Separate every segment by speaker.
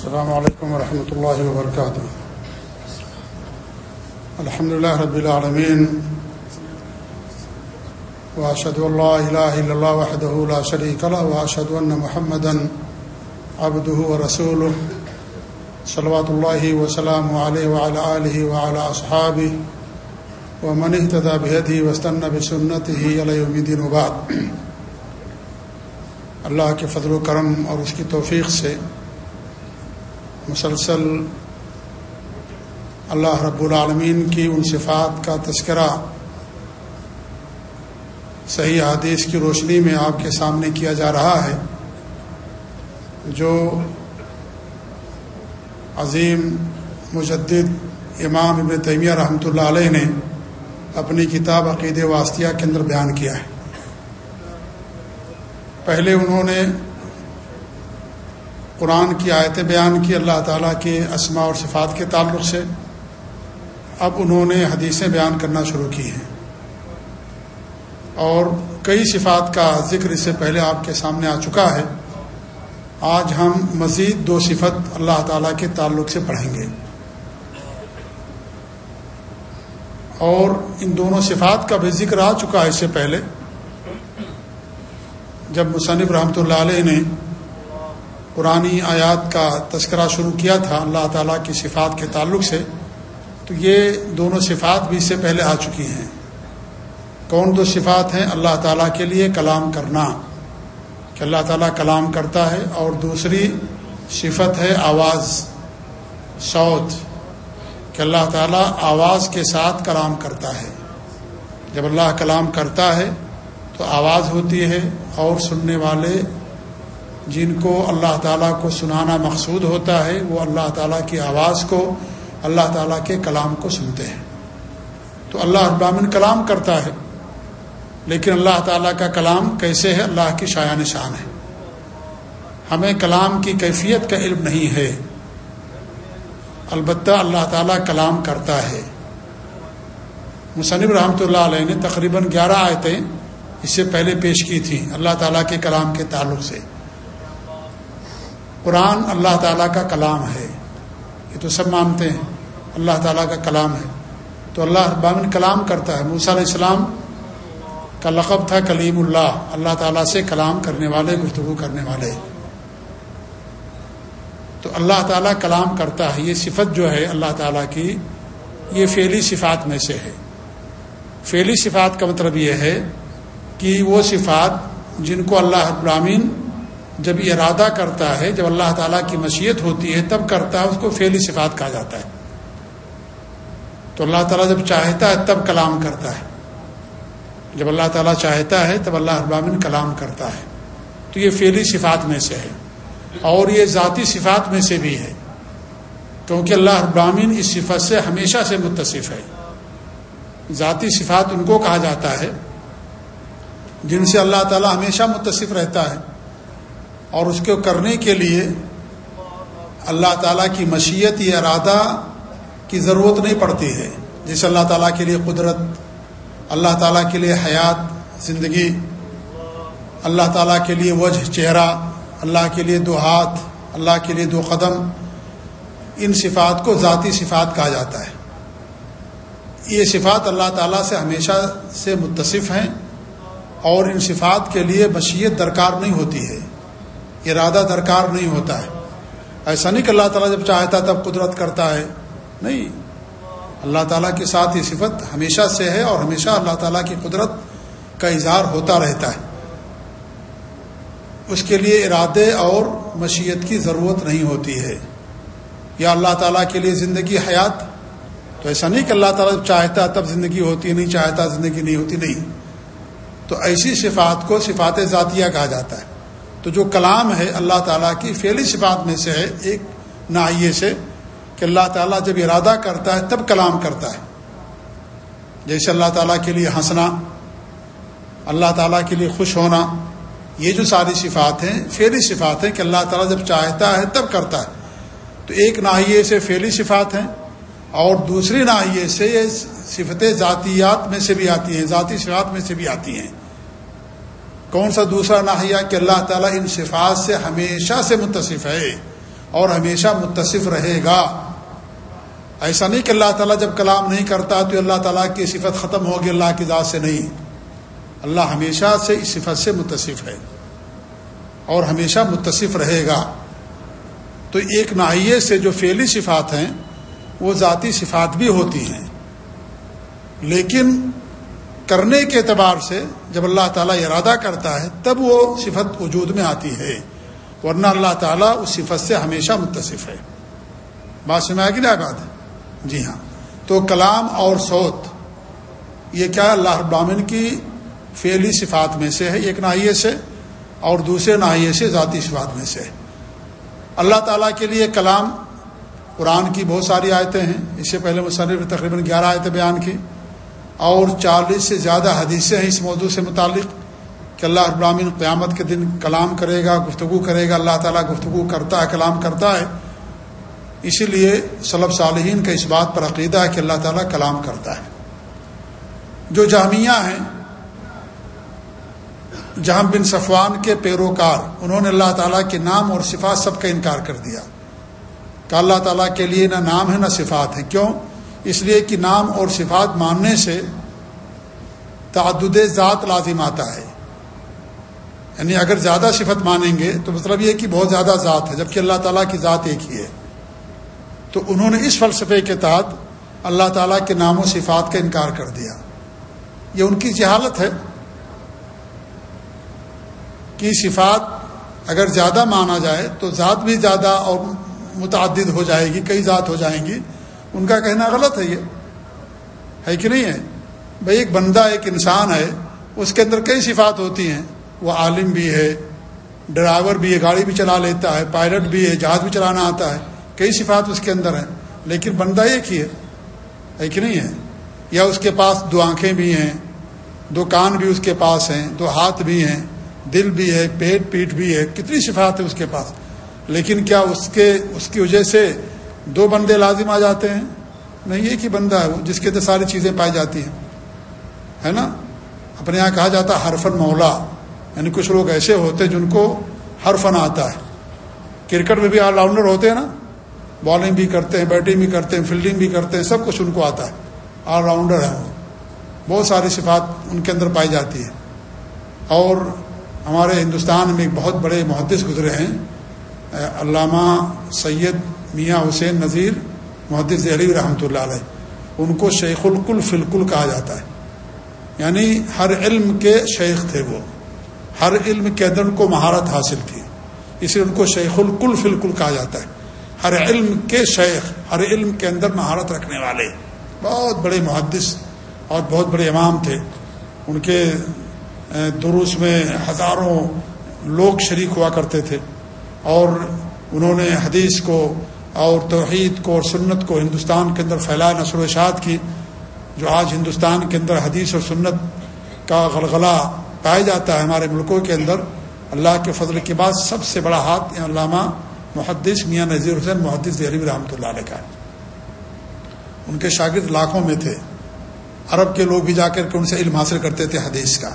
Speaker 1: السلام علیکم ورحمۃ اللہ وبرکاتہ الحمد لله رب العالمين، وأشهد أن لا إله إلا الله وحده لا شريك له، وأشهد أن محمدا عبده ورسوله. صلوات الله وسلامه عليه وعلى آله وعلى أصحابه، ومن اهتدى بهديه واستنى بسنته إلى يوم الدين وبعد. اللہ کے فضل و کرم اور اس کی توفیق سے مسلسل اللہ رب العالمین کی ان صفات کا تذکرہ صحیح حدیث کی روشنی میں آپ کے سامنے کیا جا رہا ہے، جو عظیم مجدد امام ابن تیمیہ رحمۃ اللہ علیہ نے اپنی کتاب عقید واسطیہ کے اندر بیان کیا ہے۔ پہلے انہوں نے قرآن کی آیتیں بیان کی، اللہ تعالیٰ کے اسماء اور صفات کے تعلق سے اب انہوں نے حدیثیں بیان کرنا شروع کی ہیں۔ اور کئی صفات کا ذکر اس سے پہلے آپ کے سامنے آ چکا ہے۔ آج ہم مزید دو صفت اللہ تعالیٰ کے تعلق سے پڑھیں گے۔ اور ان دونوں صفات کا بھی ذکر آ چکا ہے اس سے پہلے۔ جب مصنف رحمۃ اللہ علیہ نے پرانی آیات کا تذکرہ شروع کیا تھا اللہ تعالیٰ کی صفات کے تعلق سے، تو یہ دونوں صفات بھی اس سے پہلے آ چکی ہیں۔ کون دو صفات ہیں؟ اللہ تعالیٰ کے لیے کلام کرنا، کہ اللہ تعالیٰ کلام کرتا ہے اور دوسری صفت ہے آواز سوت کہ اللہ تعالیٰ آواز کے ساتھ کلام کرتا ہے۔ جب اللہ کلام کرتا ہے تو آواز ہوتی ہے اور سننے والے جن کو اللہ تعالیٰ کو سنانا مقصود ہوتا ہے، وہ اللہ تعالیٰ کی آواز کو، اللہ تعالیٰ کے کلام کو سنتے ہیں۔ تو اللہ ابامن کلام کرتا ہے، لیکن اللہ تعالیٰ کا کلام کیسے ہے؟ اللہ کی شاع نشان ہے۔ ہمیں کلام کی کیفیت کا علم نہیں ہے۔ البتہ اللہ تعالیٰ کلام کرتا ہے۔ مصنف رحمۃ اللہ علیہ نے تقریباً گیارہ آیتیں اس سے پہلے پیش کی تھیں، اللہ تعالیٰ کے کلام کے تعلق سے۔ قرآن اللہ تعالیٰ کا کلام ہے۔ یہ تو سب مانتے ہیں، اللہ تعالیٰ کا کلام ہے۔ تو اللہ ابامن کلام کرتا ہے۔ موسیٰ علیہ السلام کا لقب تھا کلیم اللہ۔ اللہ تعالیٰ سے کلام کرنے والے، گفتگو کرنے والے۔ تو اللہ تعالیٰ کلام کرتا ہے۔ یہ صفت جو ہے اللہ تعالیٰ کی، یہ فعلی صفات میں سے ہے۔ فعلی صفات کا مطلب یہ ہے کہ وہ صفات جن کو اللہ ابراہین جب ارادہ کرتا ہے، جب اللہ تعالیٰ کی مشیت ہوتی ہے، تب کرتا ہے، اس کو فعلی صفات کہا جاتا ہے۔ تو اللہ تعالیٰ جب چاہتا ہے، تب کلام کرتا ہے۔ جب اللہ تعالیٰ چاہتا ہے، تب اللہ ابامن کلام کرتا ہے۔ تو یہ فعلی صفات میں سے ہے۔ اور یہ ذاتی صفات میں سے بھی ہے۔ کیونکہ اللہ ابراہین اس صفت سے ہمیشہ سے متصف ہے۔ ذاتی صفات ان کو کہا جاتا ہے، جن سے اللہ تعالیٰ ہمیشہ متصف رہتا ہے۔ اور اس کو کرنے کے لیے اللہ تعالیٰ کی مشیت یا ارادہ کی ضرورت نہیں پڑتی ہے۔ جیسے اللہ تعالیٰ کے لیے قدرت، اللہ تعالیٰ کے لیے حیات، زندگی، اللہ تعالیٰ کے لیے وجہ، چہرہ، اللہ کے لیے دو ہاتھ، اللہ کے لیے دو قدم، ان صفات کو ذاتی صفات کہا جاتا ہے۔ یہ صفات اللہ تعالیٰ سے ہمیشہ سے متصف ہیں اور ان صفات کے لیے مشیت درکار نہیں ہوتی ہے۔ ارادہ درکار نہیں ہوتا ہے۔ ایسا نہیں کہ اللہ تعالیٰ جب چاہتا تب قدرت کرتا ہے۔ نہیں۔ اللہ تعالیٰ کے ساتھ یہ صفت ہمیشہ سے ہے اور ہمیشہ اللہ تعالیٰ کی قدرت کا اظہار ہوتا رہتا ہے۔ اس کے لیے ارادے اور مشیت کی ضرورت نہیں ہوتی ہے۔ یا اللہ تعالیٰ کے لیے زندگی حیات۔ تو ایسا نہیں کہ اللہ تعالیٰ جب چاہتا تب زندگی ہوتی نہیں، چاہتا زندگی نہیں ہوتی، نہیں۔ تو ایسی صفات کو صفات ذاتیہ کہا جاتا ہے۔ تو جو کلام ہے اللہ تعالیٰ کی، فعلی صفات میں سے ہے، ایک نائیے سے کہ اللہ تعالیٰ جب ارادہ کرتا ہے، تب کلام کرتا ہے۔ جیسے اللہ تعالیٰ کے لیے ہنسنا، اللہ تعالیٰ کے لیے خوش ہونا، یہ جو ساری صفات ہیں، فعلی صفات ہیں کہ اللہ تعالیٰ جب چاہتا ہے، تب کرتا ہے۔ تو ایک ناحیے سے فعلی صفات ہیں اور دوسری ناحیے سے یہ صفت ذاتیات میں سے بھی آتی ہیں، ذاتی صفات میں سے بھی آتی ہیں۔ کون سا دوسرا ناحیہ کہ اللہ تعالیٰ ان صفات سے ہمیشہ سے متصف ہے اور ہمیشہ متصف رہے گا؟ ایسا نہیں کہ اللہ تعالیٰ جب کلام نہیں کرتا تو اللہ تعالیٰ کی صفت ختم ہوگی، اللہ کی ذات سے نہیں۔ اللہ ہمیشہ سے اس صفت سے متصف ہے اور ہمیشہ متصف رہے گا۔ تو ایک ناحیے سے جو فعلی صفات ہیں، وہ ذاتی صفات بھی ہوتی ہیں۔ لیکن کرنے کے اعتبار سے جب اللہ تعالیٰ ارادہ کرتا ہے، تب وہ صفت وجود میں آتی ہے۔ ورنہ اللہ تعالیٰ اس صفت سے ہمیشہ متصف ہے۔ بات سمجھا کہ کیا بات؟ ہے جی ہاں۔ تو کلام اور سوت یہ کیا اللہ ابامن کی فعلی صفات میں سے ہے؟ ایک ناحیے سے اور دوسرے ناحیے سے ذاتی صفات میں سے۔ ہے اللہ تعالیٰ کے لیے کلام، قرآن کی بہت ساری آیتیں ہیں۔ اس سے پہلے مصنف تقریباً گیارہ آیتیں بیان کی۔ اور چالیس سے زیادہ حدیثیں ہیں اس موضوع سے متعلق کہ اللہ ابراہین قیامت کے دن کلام کرے گا، گفتگو کرے گا، اللہ تعالیٰ گفتگو کرتا ہے، کلام کرتا ہے۔ اسی لیے صلب صالحین کا اس بات پر عقیدہ ہے کہ اللہ تعالیٰ کلام کرتا ہے۔ جو جامعہ ہیں، جہاں بن صفوان کے پیروکار، انہوں نے اللہ تعالیٰ کے نام اور صفات سب کا انکار کر دیا۔ کہ اللہ تعالیٰ کے لیے نہ نام ہے، نہ صفات ہے کیوں؟ اس لیے کہ نام اور صفات ماننے سے تعدد ذات لازم آتا ہے۔ یعنی اگر زیادہ صفت مانیں گے تو مطلب یہ کہ بہت زیادہ ذات ہے، جبکہ اللہ تعالیٰ کی ذات ایک ہی ہے۔ تو انہوں نے اس فلسفے کے تحت اللہ تعالیٰ کے نام و صفات کا انکار کر دیا۔ یہ ان کی جہالت ہے کی صفات اگر زیادہ مانا جائے تو ذات بھی زیادہ اور متعدد ہو جائے گی، کئی ذات ہو جائیں گی۔ ان کا کہنا غلط ہے یہ۔ ہے کہ نہیں ہے؟ بھائی ایک بندہ، ایک انسان ہے، اس کے اندر کئی صفات ہوتی ہیں۔ وہ عالم بھی ہے، ڈرائیور بھی ہے، گاڑی بھی چلا لیتا ہے، پائلٹ بھی ہے، جہاز بھی چلانا آتا ہے۔ کئی صفات اس کے اندر ہیں، لیکن بندہ ایک ہی ہے۔ ہے کہ نہیں ہے؟ یا اس کے پاس دو آنکھیں بھی ہیں، دو کان بھی اس کے پاس ہیں، دو ہاتھ بھی ہیں، دل بھی ہے، پیٹ پیٹ بھی ہے، کتنی صفات ہے اس کے پاس۔ لیکن کیا اس کے، اس کی وجہ سے دو بندے لازم آ جاتے ہیں۔ نہیں، ایک ہی بندہ ہے وہ، جس کے اندر ساری چیزیں پائی جاتی ہیں۔ ہے نا؟ اپنے یہاں کہا جاتا ہے ہر فن مولا۔ یعنی کچھ لوگ ایسے ہوتے ہیں جن کو ہر فن آتا ہے۔ کرکٹ میں بھی آل راؤنڈر ہوتے ہیں نا۔ بالنگ بھی کرتے ہیں، بیٹنگ بھی کرتے ہیں، فیلڈنگ بھی کرتے ہیں، سب کچھ ان کو آتا ہے۔ آل راؤنڈر ہیں وہ۔ بہت ساری صفات ان کے اندر پائی جاتی ہے اور ہمارے ہندوستان میں ایک بہت بڑے محدث گزرے ہیں۔ علامہ سید میاں حسین نذیر محدث دہلی رحمۃ اللہ علیہ، ان کو شیخ القل فلکل کہا جاتا ہے۔ یعنی ہر علم کے شیخ تھے وہ۔ ہر علم کے اندر ان کو مہارت حاصل تھی۔ اس لیے ان کو شیخ القل فلکل کہا جاتا ہے۔ ہر علم کے شیخ، ہر علم کے اندر مہارت رکھنے والے۔ بہت بڑے محدث اور بہت بڑے امام تھے۔ ان کے دروس میں ہزاروں لوگ شریک ہوا کرتے تھے۔ اور انہوں نے حدیث کو اور توحید کو اور سنت کو ہندوستان کے اندر پھیلایا نشر و اشاعت کی، جو آج ہندوستان کے اندر حدیث اور سنت کا غلغلہ پایا جاتا ہے ہمارے ملکوں کے اندر۔ اللہ کے فضل کے بعد سب سے بڑا ہاتھ علامہ محدث میاں نذیر حسین، محدث دہلی رحمۃ اللہ علیہ کا۔ ان کے شاگرد لاکھوں میں تھے۔ عرب کے لوگ بھی جا کر کے ان سے علم حاصل کرتے تھے حدیث کا۔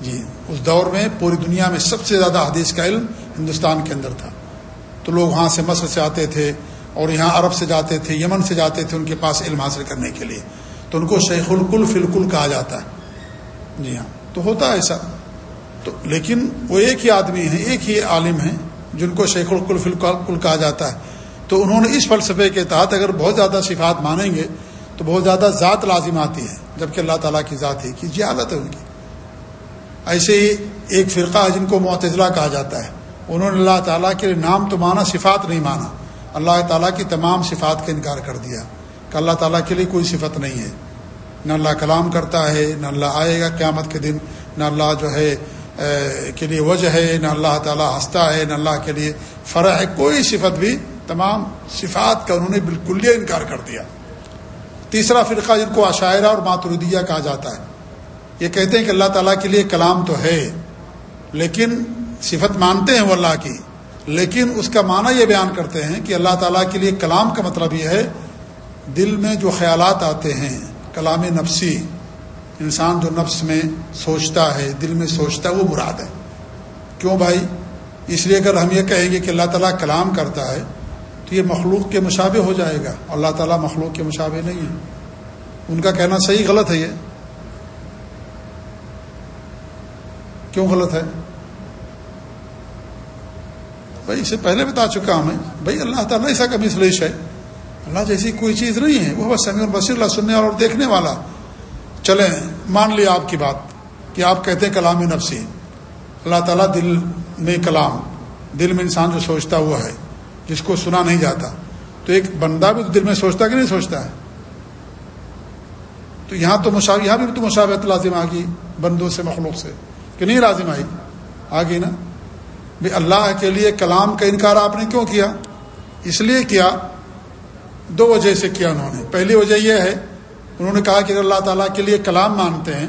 Speaker 1: جی اس دور میں پوری دنیا میں سب سے زیادہ حدیث کا علم ہندوستان کے اندر تھا۔ تو لوگ وہاں سے مصر سے آتے تھے اور یہاں عرب سے جاتے تھے، یمن سے جاتے تھے ان کے پاس علم حاصل کرنے کے لیے۔ تو ان کو شیخ القل فلکل کہا جاتا ہے۔ جی ہاں تو ہوتا ہے ایسا۔ تو لیکن وہ ایک ہی آدمی ہیں، ایک ہی عالم ہیں جن کو شیخ القل فلکل کہا جاتا ہے۔ تو انہوں نے اس فلسفے کے تحت اگر بہت زیادہ صفات مانیں گے تو بہت زیادہ ذات لازم آتی ہے، جبکہ اللہ تعالیٰ کی ذات ہی کی جہالت ہے ان کی۔ ایسے ہی ایک فرقہ ہے جن کو معتضلہ کہا جاتا ہے۔ انہوں نے اللہ تعالیٰ کے نام تو مانا، صفات نہیں مانا۔ اللہ تعالیٰ کی تمام صفات کا انکار کر دیا۔ کہ اللہ تعالیٰ کے لیے کوئی صفت نہیں ہے۔ نہ اللہ کلام کرتا ہے، نہ اللہ آئے گا قیامت کے دن، نہ اللہ جو ہے کے لیے وجہ ہے، نہ اللہ تعالیٰ ہنستا ہے، نہ اللہ کے لیے فرح ہے۔ کوئی صفت بھی، تمام صفات کا انہوں نے بالکل انکار کر دیا۔ تیسرا فرقہ جن کو عشاعرہ اور ماتردیہ کہا جاتا ہے۔ یہ کہتے ہیں کہ اللہ تعالیٰ کے لیے کلام تو ہے، لیکن صفت مانتے ہیں وہ اللہ کی، لیکن اس کا معنی یہ بیان کرتے ہیں کہ اللہ تعالیٰ کے لیے کلام کا مطلب یہ ہے، دل میں جو خیالات آتے ہیں، کلام نفسی، انسان جو نفس میں سوچتا ہے، دل میں سوچتا ہے، وہ مراد ہے۔ کیوں بھائی؟ اس لیے اگر ہم یہ کہیں گے کہ اللہ تعالیٰ کلام کرتا ہے، تو یہ مخلوق کے مشابے ہو جائے گا۔ اللہ تعالیٰ مخلوق کے مشابے نہیں ہے۔ ان کا کہنا صحیح غلط ہے یہ۔ کیوں غلط ہے؟ بھائی اسے پہلے بتا چکا ہوں میں۔ بھائی اللہ تعالیٰ ایسا کا مسلش ہے اللہ جیسی کوئی چیز نہیں ہے۔ وہ بس سمیع البصیر، اللہ سننے والا اور دیکھنے والا۔ چلیں، مان لیا آپ کی بات کہ آپ کہتے ہیں کلام نفسی۔ اللہ تعالیٰ دل میں کلام، دل میں انسان جو سوچتا ہوا ہے، جس کو سنا نہیں جاتا۔ تو ایک بندہ بھی دل میں سوچتا کہ نہیں سوچتا ہے؟ تو یہاں تو مشاو یہاں بھی تو مشاوت لازم آ گئی بندوں سے، مخلوق سے۔ کہ نہیں لازم آئی؟ آ گئی نا؟ بھائی اللہ کے لیے کلام کا انکار آپ نے کیوں کیا؟ اس لیے کیا؟ دو وجہ سے کیا انہوں نے۔ پہلی وجہ یہ ہے، انہوں نے کہا کہ اگر اللہ تعالیٰ کے لیے کلام مانتے ہیں،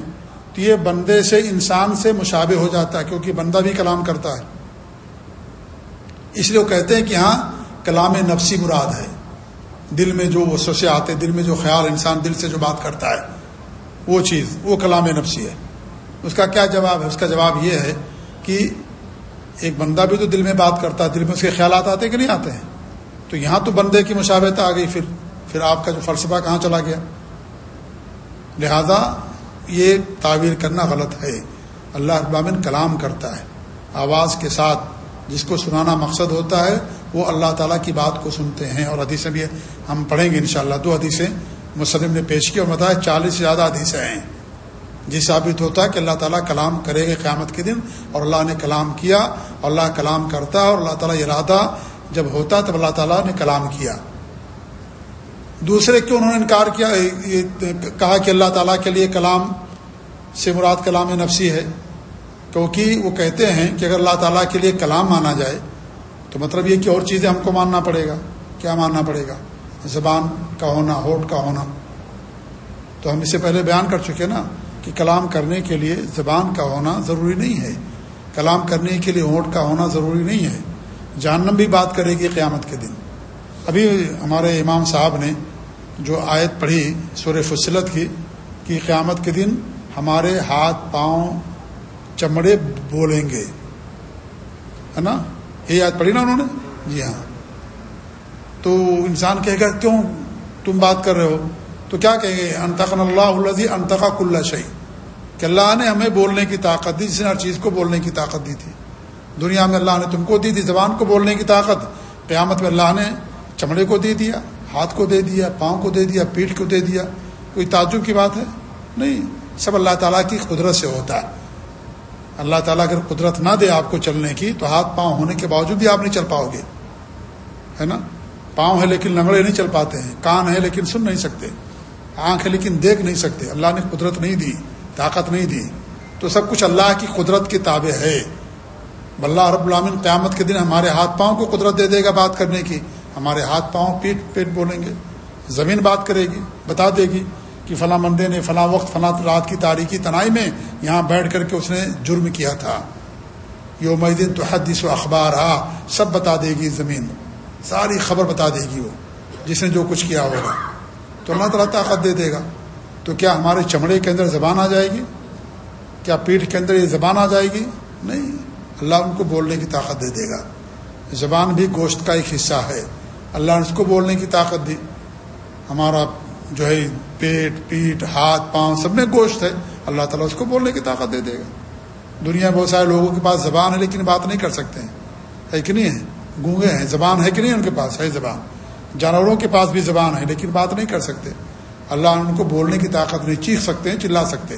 Speaker 1: تو یہ بندے سے، انسان سے مشابہ ہو جاتا ہے، کیونکہ بندہ بھی کلام کرتا ہے۔ اس لیے وہ کہتے ہیں کہ ہاں کلام نفسی مراد ہے۔ دل میں جو وسوسے آتے دل میں جو خیال انسان دل سے جو بات کرتا ہے، وہ چیز، وہ کلام نفسی ہے۔ اس کا کیا جواب ہے؟ اس کا جواب یہ ہے کہ ایک بندہ بھی تو دل میں بات کرتا ہے، دل میں اس کے خیالات آتے کہ نہیں آتے ہیں؟ تو یہاں تو بندے کی مشابت آ گئی پھر پھر آپ کا جو فلسفہ کہاں چلا گیا؟ لہذا یہ تعویر کرنا غلط ہے۔ اللہ ابامن کلام کرتا ہے، آواز کے ساتھ جس کو سنانا مقصد ہوتا ہے، وہ اللہ تعالیٰ کی بات کو سنتے ہیں۔ اور حدیثیں بھی ہم پڑھیں گے انشاءاللہ، دو حدیثیں مسلم نے پیش کی اور بتایا چالیس سے زیادہ حدیثیں ہیں۔ جی ثابت ہوتا ہے کہ اللہ تعالیٰ کلام کرے گا قیامت کے دن اور اللہ نے کلام کیا اور اللہ کلام کرتا اور اللہ تعالیٰ ارادہ جب ہوتا تب اللہ تعالیٰ نے کلام کیا۔ دوسرے کیوں انہوں نے انکار کیا؟ کہا کہ اللہ تعالیٰ کے لیے کلام سے مراد کلام نفسی ہے۔ کیونکہ وہ کہتے ہیں کہ اگر اللہ تعالیٰ کے لیے کلام مانا جائے تو مطلب یہ کہ اور چیزیں ہم کو ماننا پڑے گا۔ کیا ماننا پڑے گا؟ زبان کا ہونا، ہوٹ کا ہونا۔ تو ہم اس سے پہلے بیان کر چکے نا۔ کہ کلام کرنے کے لیے زبان کا ہونا ضروری نہیں ہے۔ کلام کرنے کے لیے ہونٹ کا ہونا ضروری نہیں ہے۔ جہنم بھی بات کرے گی قیامت کے دن۔ ابھی ہمارے امام صاحب نے جو آیت پڑھی سور فصلت کی، کہ قیامت کے دن ہمارے ہاتھ پاؤں چمڑے بولیں گے۔ ہے نا؟ یہ آیت پڑھی نا انہوں نے؟ جی ہاں۔ تو انسان کہے گا، کیوں تم بات کر رہے ہو؟ تو کیا کہیں گے؟ انتقن اللہ الزی انتقا کلّہ شہی کہ اللہ نے ہمیں بولنے کی طاقت دی، جس نے ہر چیز کو بولنے کی طاقت دی تھی۔ دنیا میں اللہ نے تم کو دی تھی، زبان کو بولنے کی طاقت۔ قیامت میں اللہ نے چمڑے کو دے دیا، ہاتھ کو دے دیا، پاؤں کو دے دیا، پیٹھ کو دے دیا۔ کوئی تعجب کی بات ہے؟ نہیں، سب اللہ تعالیٰ کی قدرت سے ہوتا ہے۔ اللہ تعالیٰ اگر قدرت نہ دے آپ کو چلنے کی، تو ہاتھ پاؤں ہونے کے باوجود بھی آپ نہیں چل پاؤ گے۔ ہے نا؟ پاؤں ہے لیکن لنگڑے نہیں چل پاتے ہیں، کان ہے لیکن سن نہیں سکتے، آنکھ ہے لیکن دیکھ نہیں سکتے۔ اللہ نے قدرت نہیں دی۔ طاقت نہیں دی۔ تو سب کچھ اللہ کی قدرت کے تابع ہے۔ اللہ رب العامن قیامت کے دن ہمارے ہاتھ پاؤں کو قدرت دے دے گا بات کرنے کی۔ ہمارے ہاتھ پاؤں پیٹ پیٹ بولیں گے۔ زمین بات کرے گی، بتا دے گی کہ فلاں بندے نے فلاں وقت، فلاں رات کی تاریخی تنائی میں یہاں بیٹھ کر کے اس نے جرم کیا تھا۔ یوم دن تو حدیث و اخبار آ سب بتا دے گی زمین۔ ساری خبر بتا دے گی وہ، جس نے جو کچھ کیا ہوگا۔ تو اللہ تعالیٰ طاقت دے دے گا۔ تو کیا ہمارے چمڑے کے اندر زبان آ جائے گی؟ کیا پیٹھ کے اندر یہ زبان آ جائے گی؟ نہیں، اللہ ان کو بولنے کی طاقت دے دے گا۔ زبان بھی گوشت کا ایک حصہ ہے۔ اللہ نے اس کو بولنے کی طاقت دی۔ ہمارا جو ہے پیٹ پیٹ ہاتھ، پاؤں سب میں گوشت ہے۔ اللہ تعالیٰ اس کو بولنے کی طاقت دے دے گا۔ دنیا میں بہت سارے لوگوں کے پاس زبان ہے، لیکن بات نہیں کر سکتے ہیں۔ ہے کہ نہیں ہے؟ گونگے ہیں۔ زبان ہے کہ نہیں ان کے پاس؟ ہے زبان۔ جانوروں کے پاس بھی زبان ہے، لیکن بات نہیں کر سکتے۔ اللہ نے ان کو بولنے کی طاقت نہیں، چیخ سکتے ہیں، چلا سکتے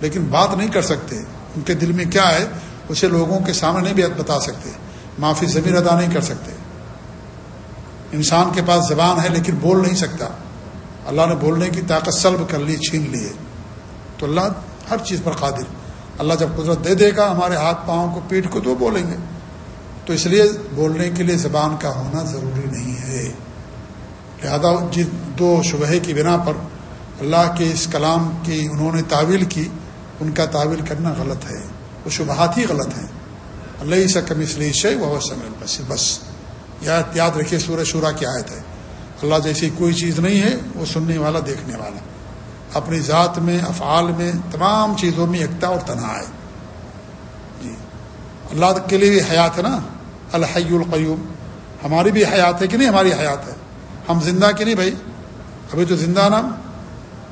Speaker 1: لیکن بات نہیں کر سکتے۔ ان کے دل میں کیا ہے؟ اسے لوگوں کے سامنے نہیں بھی بتا سکتے۔ معافی زمین ادا نہیں کر سکتے۔ انسان کے پاس زبان ہے لیکن بول نہیں سکتا۔ اللہ نے بولنے کی طاقت سلب کر لی، چھین لیے۔ تو اللہ ہر چیز پر قادر۔ اللہ جب قدرت دے دے گا، ہمارے ہاتھ پاؤں کو پیٹ کو تو بولیں گے۔ تو اس لیے بولنے کے لیے زبان کا ہونا ضروری نہیں ہے۔ لہذا جس دو شبہ کی بنا پر اللہ کے اس کلام کی انہوں نے تعویل کی، ان کا تعویل کرنا غلط ہے۔ وہ شبہات ہی غلط ہیں۔ اللہ سا کم اس لیے وہ بس بس۔ یاد یاد رکھیے سورہ شورا کی آیت ہے۔ اللہ جیسی کوئی چیز نہیں ہے، وہ سننے والا، دیکھنے والا۔ اپنی ذات میں، افعال میں تمام چیزوں میں یکتا اور تنہا ہے۔ جی۔ اللہ کے لیے بھی حیات ہے نا؟ الحی القیوم۔ ہماری بھی حیات ہے کہ نہیں؟ ہماری حیات ہے۔ ہم زندہ کہ نہیں بھائی؟ ابھی تو زندہ نا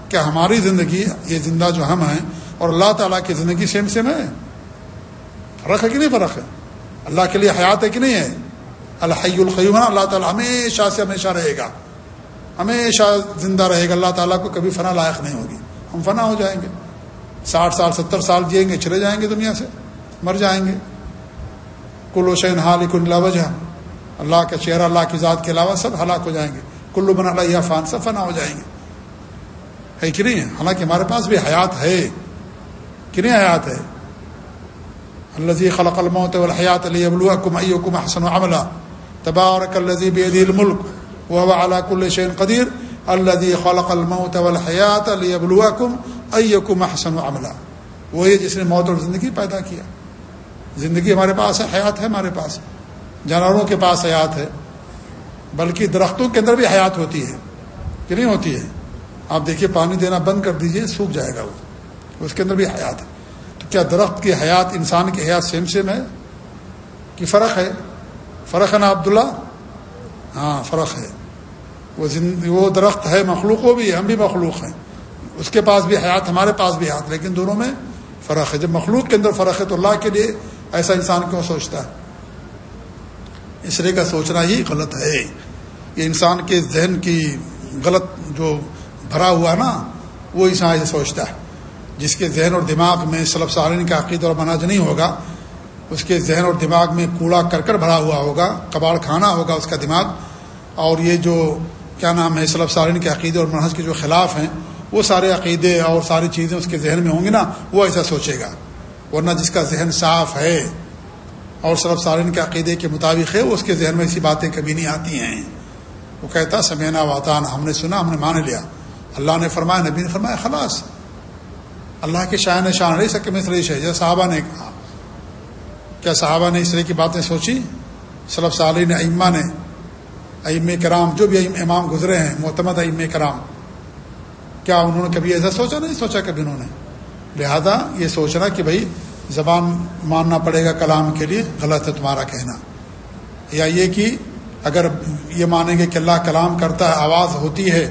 Speaker 1: کیا ہماری زندگی یہ زندہ جو ہم ہیں اور اللہ تعالیٰ کی زندگی سیم سیم ہے؟ فرق ہے کہ نہیں فرق ہے؟ اللہ کے لیے حیات ہے کہ نہیں ہے؟ الحی القیوم نا، اللہ تعالیٰ ہمیشہ سے ہمیشہ رہے گا۔ ہمیشہ زندہ رہے گا، اللہ تعالیٰ کو کبھی فنا لائق نہیں ہوگی۔ ہم فنا ہو جائیں گے۔ ساٹھ سال، ستر سال جئیں گے، چلے جائیں گے دنیا سے، مر جائیں گے۔ کلو شین حال وجہ۔ اللہ کا چہرہ اللہ کی ذات کے علاوہ سب ہلاک ہو جائیں گے۔ کلو بنا اللہ فان، سب فنا ہو جائیں گے۔ ہے کہ نہیں؟ حالانکہ ہمارے پاس بھی حیات ہے۔ کہ نہیں حیات ہے؟ الزی خلق الموت والحیات علی ابلوکم ایکم حسن عملہ تبارک الزی بید الملک۔ وہ اعلیٰ کل شین قدیر۔ الدی خلق الموت والحیات علی ابلوکم ایکم حسن عملہ وہی جس نے موت اور زندگی پیدا کیا۔ زندگی ہمارے پاس ہے، حیات ہے ہمارے پاس۔ جانوروں کے پاس حیات ہے، بلکہ درختوں کے اندر بھی حیات ہوتی ہے، کہ نہیں ہوتی ہے؟ آپ دیکھیے، پانی دینا بند کر دیجیے، سوکھ جائے گا وہ، اس کے اندر بھی حیات ہے۔ تو کیا درخت کی حیات، انسان کی حیات سیم سیم ہے؟ کہ فرق ہے؟ فرق ہے نا عبداللہ؟ ہاں فرق ہے۔ وہ وہ درخت ہے، مخلوق وہ بھی ہے، ہم بھی مخلوق ہیں۔ اس کے پاس بھی حیات، ہمارے پاس بھی حیات، لیکن دونوں میں فرق ہے۔ جب مخلوق کے اندر فرق ہے تو اللہ کے لیے ایسا انسان کیوں سوچتا ہے؟ اس طرح کا سوچنا ہی غلط ہے۔ یہ انسان کے ذہن کی غلط جو بھرا ہوا نا، وہ انسان ایسے سوچتا ہے۔ جس کے ذہن اور دماغ میں سلب سالین کا عقید اور مناج نہیں ہوگا، اس کے ذہن اور دماغ میں کوڑا کر کر بھرا ہوا ہوگا، کباڑ کھانا ہوگا اس کا دماغ۔ اور یہ جو کیا نام ہے سلب سالین کے عقیدے اور منحص کے جو خلاف ہیں، وہ سارے عقیدے اور ساری چیزیں اس کے ذہن میں ہوں گی نا، وہ ایسا سوچے گا۔ ورنہ جس کا ذہن صاف ہے اور سرف سارن کے عقیدے کے مطابق ہے، اس کے ذہن میں ایسی باتیں کبھی نہیں آتی ہیں۔ وہ کہتا سمینا واتان ہم نے سنا، ہم نے مان لیا۔ اللہ نے فرمایا، نبی نے فرمایا، خلاص۔ اللہ کے شاہ نے شان رہی، سکے میں جیسے صحابہ نے کہا۔ کیا صحابہ نے اس طرح کی باتیں سوچی؟ سلف سالین ائمہ نے ام کرام، جو بھی امام گزرے ہیں، معتمد ام کرام۔ کیا انہوں نے کبھی ایسا سوچا؟ نہیں سوچا کبھی انہوں نے۔ لہذا یہ سوچنا کہ بھائی زبان ماننا پڑے گا کلام کے لیے، غلط ہے تمہارا کہنا۔ یا یہ کہ اگر یہ مانیں گے کہ اللہ کلام کرتا ہے، آواز ہوتی ہے،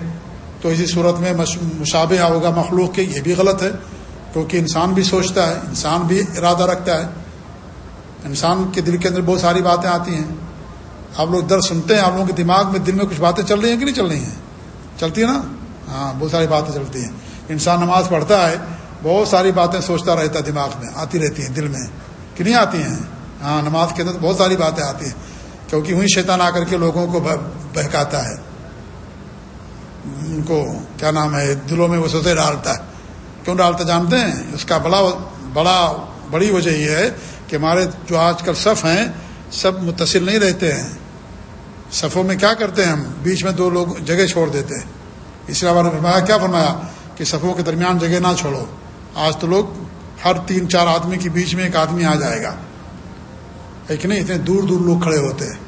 Speaker 1: تو اسی صورت میں مشابہ ہوگا مخلوق کے، یہ بھی غلط ہے۔ کیونکہ انسان بھی سوچتا ہے، انسان بھی ارادہ رکھتا ہے۔ انسان کے دل کے اندر بہت ساری باتیں آتی ہیں۔ آپ لوگ در سنتے ہیں، آپ لوگوں کے دماغ میں دل میں کچھ باتیں چل رہی ہیں کہ نہیں چل رہی ہیں؟ چلتی ہے نا؟ ہاں بہت ساری باتیں چلتی ہیں۔ انسان نماز پڑھتا ہے بہت ساری باتیں سوچتا رہتا دماغ میں، آتی رہتی ہیں دل میں۔ کہ نہیں آتی ہیں؟ ہاں نماز کے اندر بہت ساری باتیں آتی ہیں۔ کیونکہ وہیں شیطان آ کر کے لوگوں کو بہکاتا ہے۔ ان کو کیا نام ہے، دلوں میں وہ سوچے ڈالتا ہے۔ کیوں ڈالتا جانتے ہیں؟ اس کا بڑا بڑا، بڑی وجہ یہ ہے کہ ہمارے جو آج کل صف ہیں، سب متصل نہیں رہتے ہیں۔ صفوں میں کیا کرتے ہیں ہم؟ بیچ میں دو لوگ جگہ چھوڑ دیتے ہیں۔ اس لیے ہمارے فرمایا، کیا فرمایا؟ کہ صفوں کے درمیان جگہ نہ چھوڑو۔ آج تو لوگ ہر تین چار آدمی کے بیچ میں ایک آدمی آ جائے گا۔ ایک نہیں؟ اتنے دور دور لوگ کھڑے ہوتے ہیں۔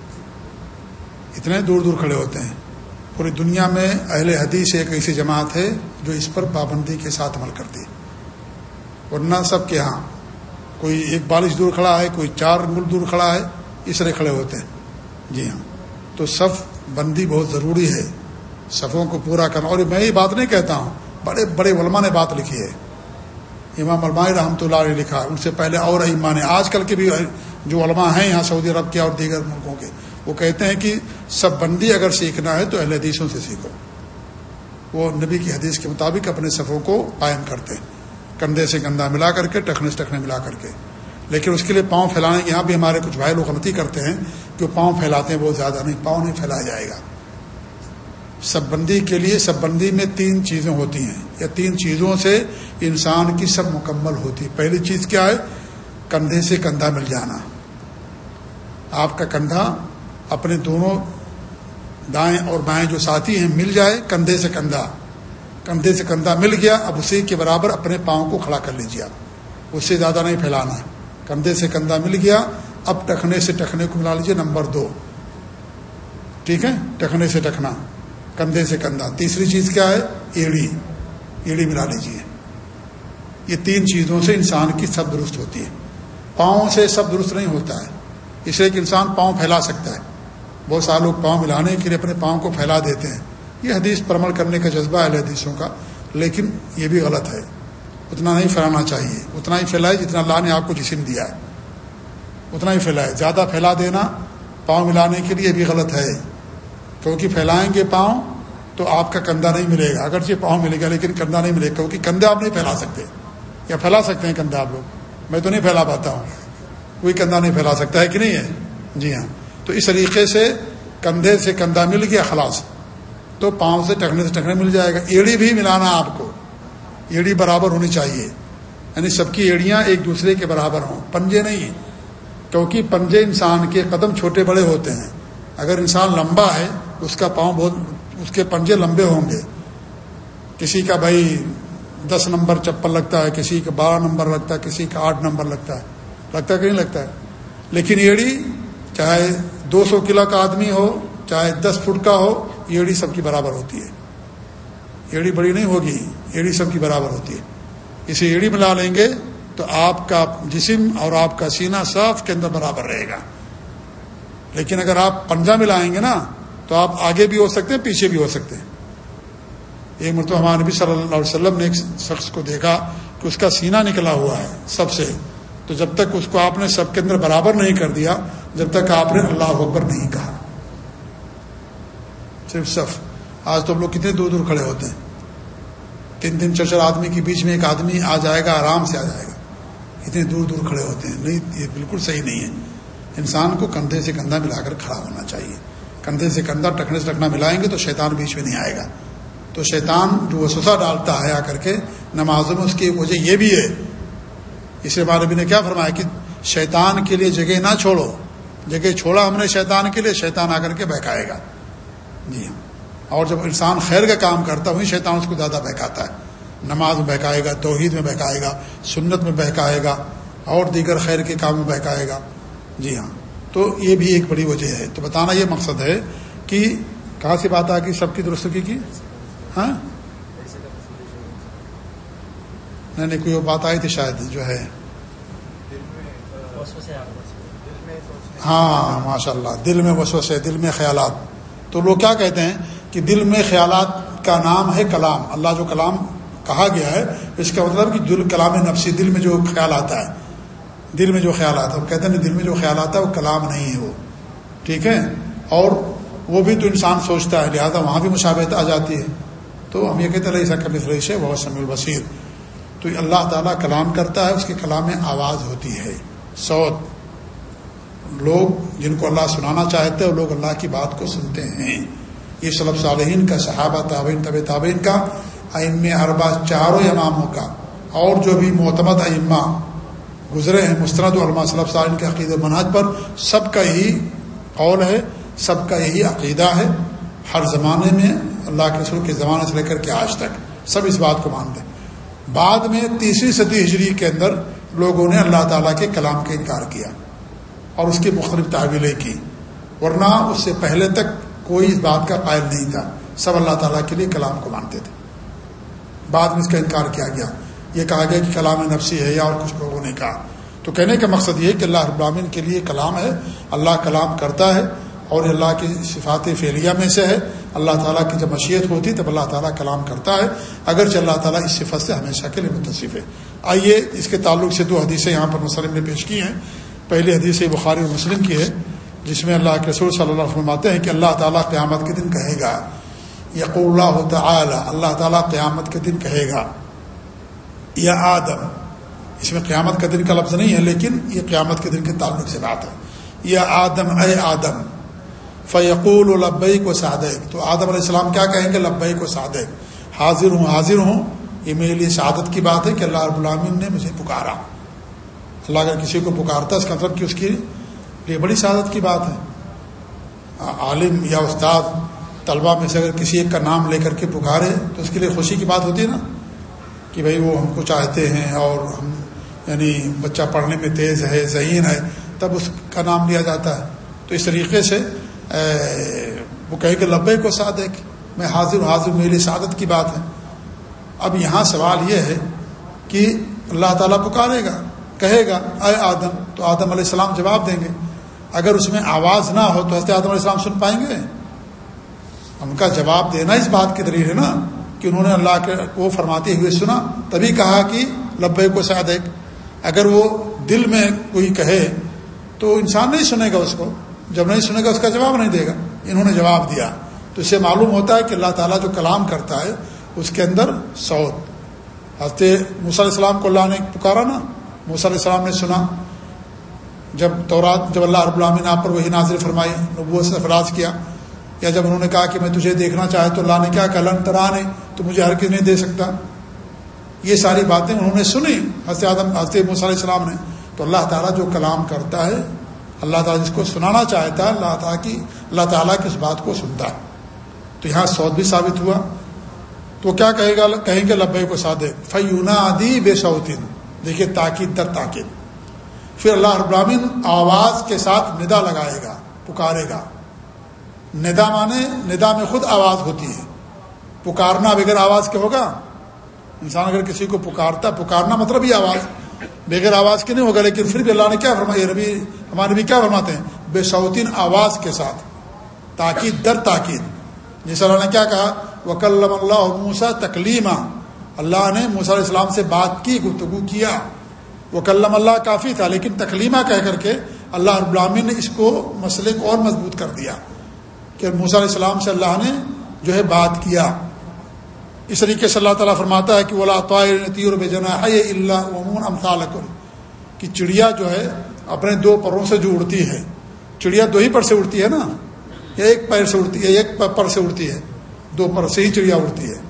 Speaker 1: اتنے دور دور کھڑے ہوتے ہیں۔ پوری دنیا میں اہل حدیث ایک ایسی جماعت ہے جو اس پر پابندی کے ساتھ عمل کرتی ہے۔ ورنہ سب کے ہاں کوئی ایک بالش دور کھڑا ہے، کوئی چار ملک دور کھڑا ہے، اس طرح کھڑے ہوتے ہیں۔ جی ہاں۔ تو صف بندی بہت ضروری ہے۔ صفوں کو پورا کرنا۔ اور میں یہ بات نہیں کہتا ہوں، بڑے بڑے علماء نے بات لکھی ہے۔ امام علماء رحمۃ اللہ علیہ لکھا ان سے پہلے اور ایمان نے، آج کل کے بھی جو علماء ہیں یہاں سعودی عرب کے اور دیگر ملکوں کے، وہ کہتے ہیں کہ سب بندی اگر سیکھنا ہے تو اہل حدیثوں سے سیکھو۔ وہ نبی کی حدیث کے مطابق اپنے صفوں کو قائم کرتے ہیں۔ کندھے سے کندھا ملا کر کے ٹکنے سے ٹکنے ملا کر کے۔ لیکن اس کے لیے پاؤں پھیلانے، یہاں بھی ہمارے کچھ بھائی لوگ غلطی کرتے ہیں کہ وہ پاؤں پھیلاتے ہیں بہت زیادہ نہیں، پاؤں نہیں پھیلایا جائے گا۔ سب بندی کے لیے سب بندی میں تین چیزیں ہوتی ہیں یا تین چیزوں سے انسان کی سب مکمل ہوتی پہلی چیز کیا ہے؟ کندھے سے کندھا مل جانا۔ آپ کا کندھا اپنے دونوں دائیں اور بائیں جو ساتھی ہیں، مل جائے کندھے سے کندھا۔ کندھے سے کندھا مل گیا، اب اسی کے برابر اپنے پاؤں کو کھڑا کر لیجیے آپ۔ اس سے زیادہ نہیں پھیلانا۔ کندھے سے کندھا مل گیا، اب ٹکنے سے ٹکنے کو ملا لیجیے نمبر دو۔ ٹھیک ہے؟ ٹکنے سے ٹکنا۔ کندھے سے کندھا۔ تیسری چیز کیا ہے؟ ایڑی۔ ایڑی ملا لیجیے یہ تین چیزوں سے انسان کی سب درست ہوتی ہے۔ پاؤں سے سب درست نہیں ہوتا ہے۔ اس لیے کہ انسان پاؤں پھیلا سکتا ہے۔ بہت سارے لوگ پاؤں ملانے کے لیے اپنے پاؤں کو پھیلا دیتے ہیں۔ یہ حدیث پر عمل کرنے کا جذبہ ہے حدیثوں کا۔ لیکن یہ بھی غلط ہے۔ اتنا نہیں پھیلانا چاہیے۔ اتنا ہی پھیلائے جتنا اللہ نے آپ کو جسم دیا ہے۔ اتنا ہی پھیلائے۔ زیادہ پھیلا دینا پاؤں ملانے کے لیے بھی غلط ہے۔ کیونکہ پھیلائیں گے پاؤں تو آپ کا کندھا نہیں ملے گا۔ اگرچہ پاؤں ملے گا، لیکن کندھا نہیں ملے گا، کیونکہ کندھے آپ نہیں پھیلا سکتے۔ یا پھیلا سکتے ہیں کندھا آپ لوگ۔ میں تو نہیں پھیلا پاتا ہوں۔ کوئی کندھا نہیں پھیلا سکتا، ہے کہ نہیں ہے؟ جی ہاں۔ تو اس طریقے سے کندھے سے کندھا مل گیا خلاص۔ تو پاؤں سے ٹکنے سے ٹکنے مل جائے گا۔ ایڑی بھی ملانا آپ کو۔ ایڑی برابر ہونی چاہیے۔ یعنی سب کی ایڑیاں ایک دوسرے کے برابر ہوں۔ پنجے نہیں کیونکہ پنجے انسان کے قدم چھوٹے بڑے ہوتے ہیں۔ اگر انسان لمبا ہے، اس کا پاؤں بہت اس کے پنجے لمبے ہوں گے۔ کسی کا بھائی دس نمبر چپل لگتا ہے، کسی کا بارہ نمبر لگتا ہے، کسی کا آٹھ نمبر لگتا ہے۔ لگتا ہے کہ نہیں لگتا ہے؟ لیکن ایڑی چاہے دو سو کلو کا آدمی ہو، چاہے دس فٹ کا ہو، ایڑی سب کی برابر ہوتی ہے۔ ایڑی بڑی نہیں ہوگی، ایڑی سب کی برابر ہوتی ہے۔ اسے ایڑی ملا لیں گے تو آپ کا جسم اور آپ کا سینہ صاف کے اندر برابر رہے گا۔ لیکن اگر آپ پنجہ ملائیں گے نا تو آپ آگے بھی ہو سکتے ہیں، پیچھے بھی ہو سکتے ہیں۔ ایک مرتبہ ہمارے نبی صلی اللہ علیہ وسلم نے ایک شخص کو دیکھا کہ اس کا سینہ نکلا ہوا ہے سب سے۔ تو جب تک اس کو آپ نے سب کے اندر برابر نہیں کر دیا، جب تک آپ نے اللہ اکبر نہیں کہا۔ صرف صف۔ آج تو ہم لوگ کتنے دور دور کھڑے ہوتے ہیں۔ تین دن چار چار آدمی کے بیچ میں ایک آدمی آ جائے گا، آرام سے آ جائے گا۔ اتنے دور دور کھڑے ہوتے ہیں۔ نہیں، یہ بالکل صحیح نہیں ہے۔ انسان کو کندھے سے کندھا ملا کر کھڑا ہونا چاہیے۔ کندھے سے کندھا ٹکنے سے ٹکنا ملائیں گے تو شیطان بیچ میں نہیں آئے گا۔ تو شیطان جو وسوسا ڈالتا ہے آ کر کے نمازوں میں، اس کی وجہ یہ بھی ہے۔ اس سے بارے نے کیا فرمایا کہ شیطان کے لیے جگہ نہ چھوڑو۔ جگہ چھوڑا ہم نے شیطان کے لیے، شیطان آ کر کے بہکائے گا۔ جی ہاں۔ اور جب انسان خیر کا کام کرتا وہی شیطان اس کو زیادہ بہکاتا ہے۔ نماز میں بہکائے گا، توحید میں بہکائے گا، سنت میں بہکائے گا، اور دیگر خیر کے کام میں بہکائے گا۔ جی ہاں۔ تو یہ بھی ایک بڑی وجہ ہے۔ تو بتانا یہ مقصد ہے کہ کہاں سے بات آ گئی سب کی درستگی کی؟ ہاں؟ نہیں نہیں، کوئی بات آئی تھی شاید جو ہے۔ ہاں ماشاء اللہ دل میں وسوس ہے دل میں خیالات۔ تو لوگ کیا کہتے ہیں کہ دل میں خیالات کا نام ہے کلام۔ اللہ جو کلام کہا گیا ہے، اس کا مطلب کہ دل، کلام نفسی، دل میں جو خیال آتا ہے۔ دل میں جو خیال آتا ہے، وہ کہتے ہیں دل میں جو خیال آتا ہے، وہ کلام نہیں ہے وہ۔ ٹھیک ہے؟ اور وہ بھی تو انسان سوچتا ہے، لہٰذا وہاں بھی مشابہت آ جاتی ہے۔ تو ہم یہ کہتے ہیں ایسا کبھی رئیس ہے وہ سمی البصیر تو اللہ تعالیٰ کلام کرتا ہے، اس کے کلام میں آواز ہوتی ہے۔ سوت۔ لوگ جن کو اللہ سنانا چاہتے ہیں، وہ لوگ اللہ کی بات کو سنتے ہیں۔ یہ صلب صالحین کا، صحابہ تعبین طب تعبین کا ام اربا چاروں اماموں کا۔ اور جو بھی معتمد ائمہ گزرے ہیں مسترد علماء صلب صالحین کے عقید مناج پر، سب کا یہی قول ہے، سب کا یہی عقیدہ ہے، ہر زمانے میں اللہ کے رسول کے زمانے سے لے کر کے آج تک، سب اس بات کو مانتے ہیں۔ بعد میں تیسری صدی ہجری کے اندر لوگوں نے اللہ تعالیٰ کے کلام کا انکار کیا اور اس کی مختلف تعویلیں کی، ورنہ اس سے پہلے تک کوئی اس بات کا قائل نہیں تھا۔ سب اللہ تعالیٰ کے لیے کلام کو مانتے تھے۔ بعد میں اس کا انکار کیا گیا۔ یہ کہا گیا کہ کلام نفسی ہے یا اور کچھ لوگوں نے کہا۔ تو کہنے کا مقصد یہ کہ اللہ ابراہین کے لیے کلام ہے۔ اللہ کلام کرتا ہے اور اللہ کی صفات فعلیہ میں سے ہے۔ اللہ تعالیٰ کی جب مشیت ہوتی تب اللہ تعالیٰ کلام کرتا ہے۔ اگرچہ اللہ تعالیٰ اس صفت سے ہمیشہ کے لیے متصف ہے۔ آئیے اس کے تعلق سے دو حدیثیں یہاں پر مسلم نے پیش کی ہیں۔ پہلی حدیث بخاری اور مسلم کی ہے، جس میں اللہ کے رسول صلی اللہ علیہ وسلم آتے ہیں کہ اللہ تعالیٰ قیامت کے دن کہے گا۔ یق اللہ تعالی، اللہ تعالیٰ قیامت کے دن کہے گا۔ یا آدم۔ اس میں قیامت کا دن کا لفظ نہیں ہے، لیکن یہ قیامت کے دن کے تعلق سے بات ہے۔ یا آدم، اے آدم، فیقول لبئی کو صادق تو آدم علیہ السلام کیا کہیں گے؟ لبئی کو صادق حاضر ہوں حاضر ہوں۔ یہ میرے لیے شہادت کی بات ہے کہ اللہ رب العامن نے مجھے پکارا۔ اللہ اگر کسی کو پکارتا اس کا مطلب کہ اس کی یہ بڑی سعادت کی بات ہے۔ عالم یا استاد، طلبہ میں سے اگر کسی ایک کا نام لے کر کے پکارے، تو اس کے لیے خوشی کی بات ہوتی ہے نا؟ کہ بھائی وہ ہم کو چاہتے ہیں اور ہم یعنی بچہ پڑھنے میں تیز ہے، ذہین ہے، تب اس کا نام لیا جاتا ہے۔ تو اس طریقے سے وہ کہے کہ لبے کو صادق، میں حاضر حاضر میری سعادت کی بات ہے۔ اب یہاں سوال یہ ہے کہ اللہ تعالیٰ پکارے گا، کہے گا، اے آدم، تو آدم علیہ السلام جواب دیں گے۔ اگر اس میں آواز نہ ہو تو حضرت آدم علیہ السلام سن پائیں گے۔ ان کا جواب دینا اس بات کی دلیل ہے نا۔ کہ انہوں نے اللہ کے کو فرماتے ہوئے سنا، تبھی کہا کہ لبے کو شاید ایک۔ اگر وہ دل میں کوئی کہے تو انسان نہیں سنے گا اس کو۔ جب نہیں سنے گا اس کا جواب نہیں دے گا۔ انہوں نے جواب دیا۔ تو اسے معلوم ہوتا ہے کہ اللہ تعالیٰ جو کلام کرتا ہے، اس کے اندر سعود حضرت موسیٰ علیہ السلام کو اللہ نے پکارا نا، موسیٰ علیہ السلام نے سنا۔ جب تورات، جب اللہ رب العالمین آپ پر وہی نازر فرمائی، نبوت سے فراز کیا یا جب انہوں نے کہا کہ میں تجھے دیکھنا چاہے تو اللہ نے کیا کہ لن ترا تو مجھے ہر کس نہیں دے سکتا۔ یہ ساری باتیں انہوں نے سنی حضرت آدم، حضرت موسیٰ علیہ السلام نے۔ تو اللہ تعالیٰ جو کلام کرتا ہے، اللہ تعالیٰ جس کو سنانا چاہتا ہے، اللہ تعالیٰ کی، اللہ تعالیٰ کی اس بات کو سنتا ہے۔ تو یہاں سعود بھی ثابت ہوا۔ تو کیا کہے گا؟ کہیں گے لبے کو سادے فیونا آدی بے سعودین دیکھیے، تاکید در تاکید۔ پھر اللہ ابراہین آواز کے ساتھ ندا لگائے گا، پکارے گا۔ ندا مانے ندا میں خود آواز ہوتی ہے۔ پکارنا بغیر آواز کے ہوگا؟ انسان اگر کسی کو پکارتا پکارنا مطلب ہی آواز بغیر آواز کے نہیں ہوگا، لیکن پھر بھی اللہ نے کیا فرمایا؟ ربی، ہمارے بھی کیا فرماتے ہیں؟ بے شوتین آواز کے ساتھ۔ تاکید، در تاکید۔ جس اللہ نے کیا کہا؟ وکلم اللہ موسا تکلیمہ اللہ نے موسیٰ علیہ السلام سے بات کی، گفتگو کیا۔ وہ اللہ کافی تھا، لیکن تکلیمہ کہہ کر کے اللہ رب العالمین نے اس کو مسئلے کو اور مضبوط کر دیا۔ کہ موسیٰ علیہ السلام سے اللہ نے جو ہے بات کیا۔ اس طریقے سے اللہ تعالیٰ فرماتا ہے کہ وہ اللہ بے جنا ہے اللہ عمون امثال کہ چڑیا جو ہے اپنے دو پروں سے جو اڑتی ہے۔ چڑیا دو ہی پر سے اڑتی ہے نا؟ یا ایک پیر سے اڑتی ہے ایک پر سے اڑتی ہے۔ دو پر سے ہی چڑیا اڑتی ہے۔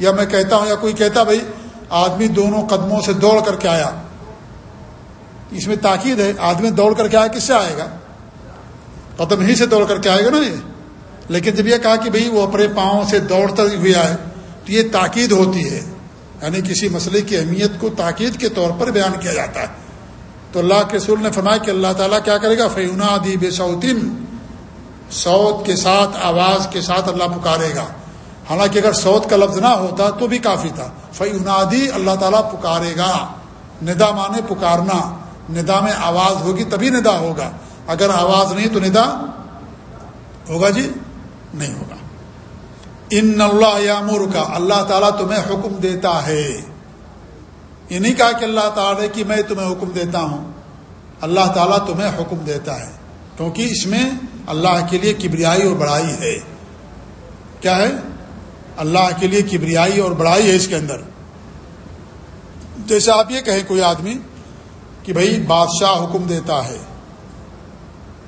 Speaker 1: یا میں کہتا ہوں یا کوئی کہتا بھائی، آدمی دونوں قدموں سے دوڑ کر کے آیا۔ اس میں تاکید ہے، آدمی دوڑ کر کے آیا، کس سے آئے گا؟ قدم ہی سے دوڑ کر کے آئے گا نا یہ؟ لیکن جب یہ کہا کہ بھائی وہ اپنے پاؤں سے دوڑتا ہوئے آئے، تو یہ تاکید ہوتی ہے۔ یعنی کسی مسئلے کی اہمیت کو تاکید کے طور پر بیان کیا جاتا ہے۔ تو اللہ کے رسول نے فرمایا کہ اللہ تعالیٰ کیا کرے گا؟ فیونا دی بے سعودین سعود کے ساتھ، آواز کے ساتھ اللہ پکارے گا۔ حالانکہ اگر سعود کا لفظ نہ ہوتا تو بھی کافی تھا۔ فی اللہ تعالیٰ پکارے گا۔ ندا مانے پکارنا۔ ندا میں آواز ہوگی تبھی ندا ہوگا۔ اگر آواز نہیں تو ندا ہوگا جی؟ نہیں ہوگا۔ ان اللہ یامر کا اللہ تعالیٰ تمہیں حکم دیتا ہے۔ یہ نہیں کہا کہ اللہ تعالیٰ کہ میں تمہیں حکم دیتا ہوں۔ اللہ تعالیٰ تمہیں حکم دیتا ہے۔ کیونکہ اس میں اللہ کے لیے کبریائی اور بڑائی ہے۔ کیا ہے؟ اللہ کے لیے کبریائی اور بڑائی ہے اس کے اندر۔ جیسے آپ یہ کہیں کوئی آدمی کہ بھائی بادشاہ حکم دیتا ہے،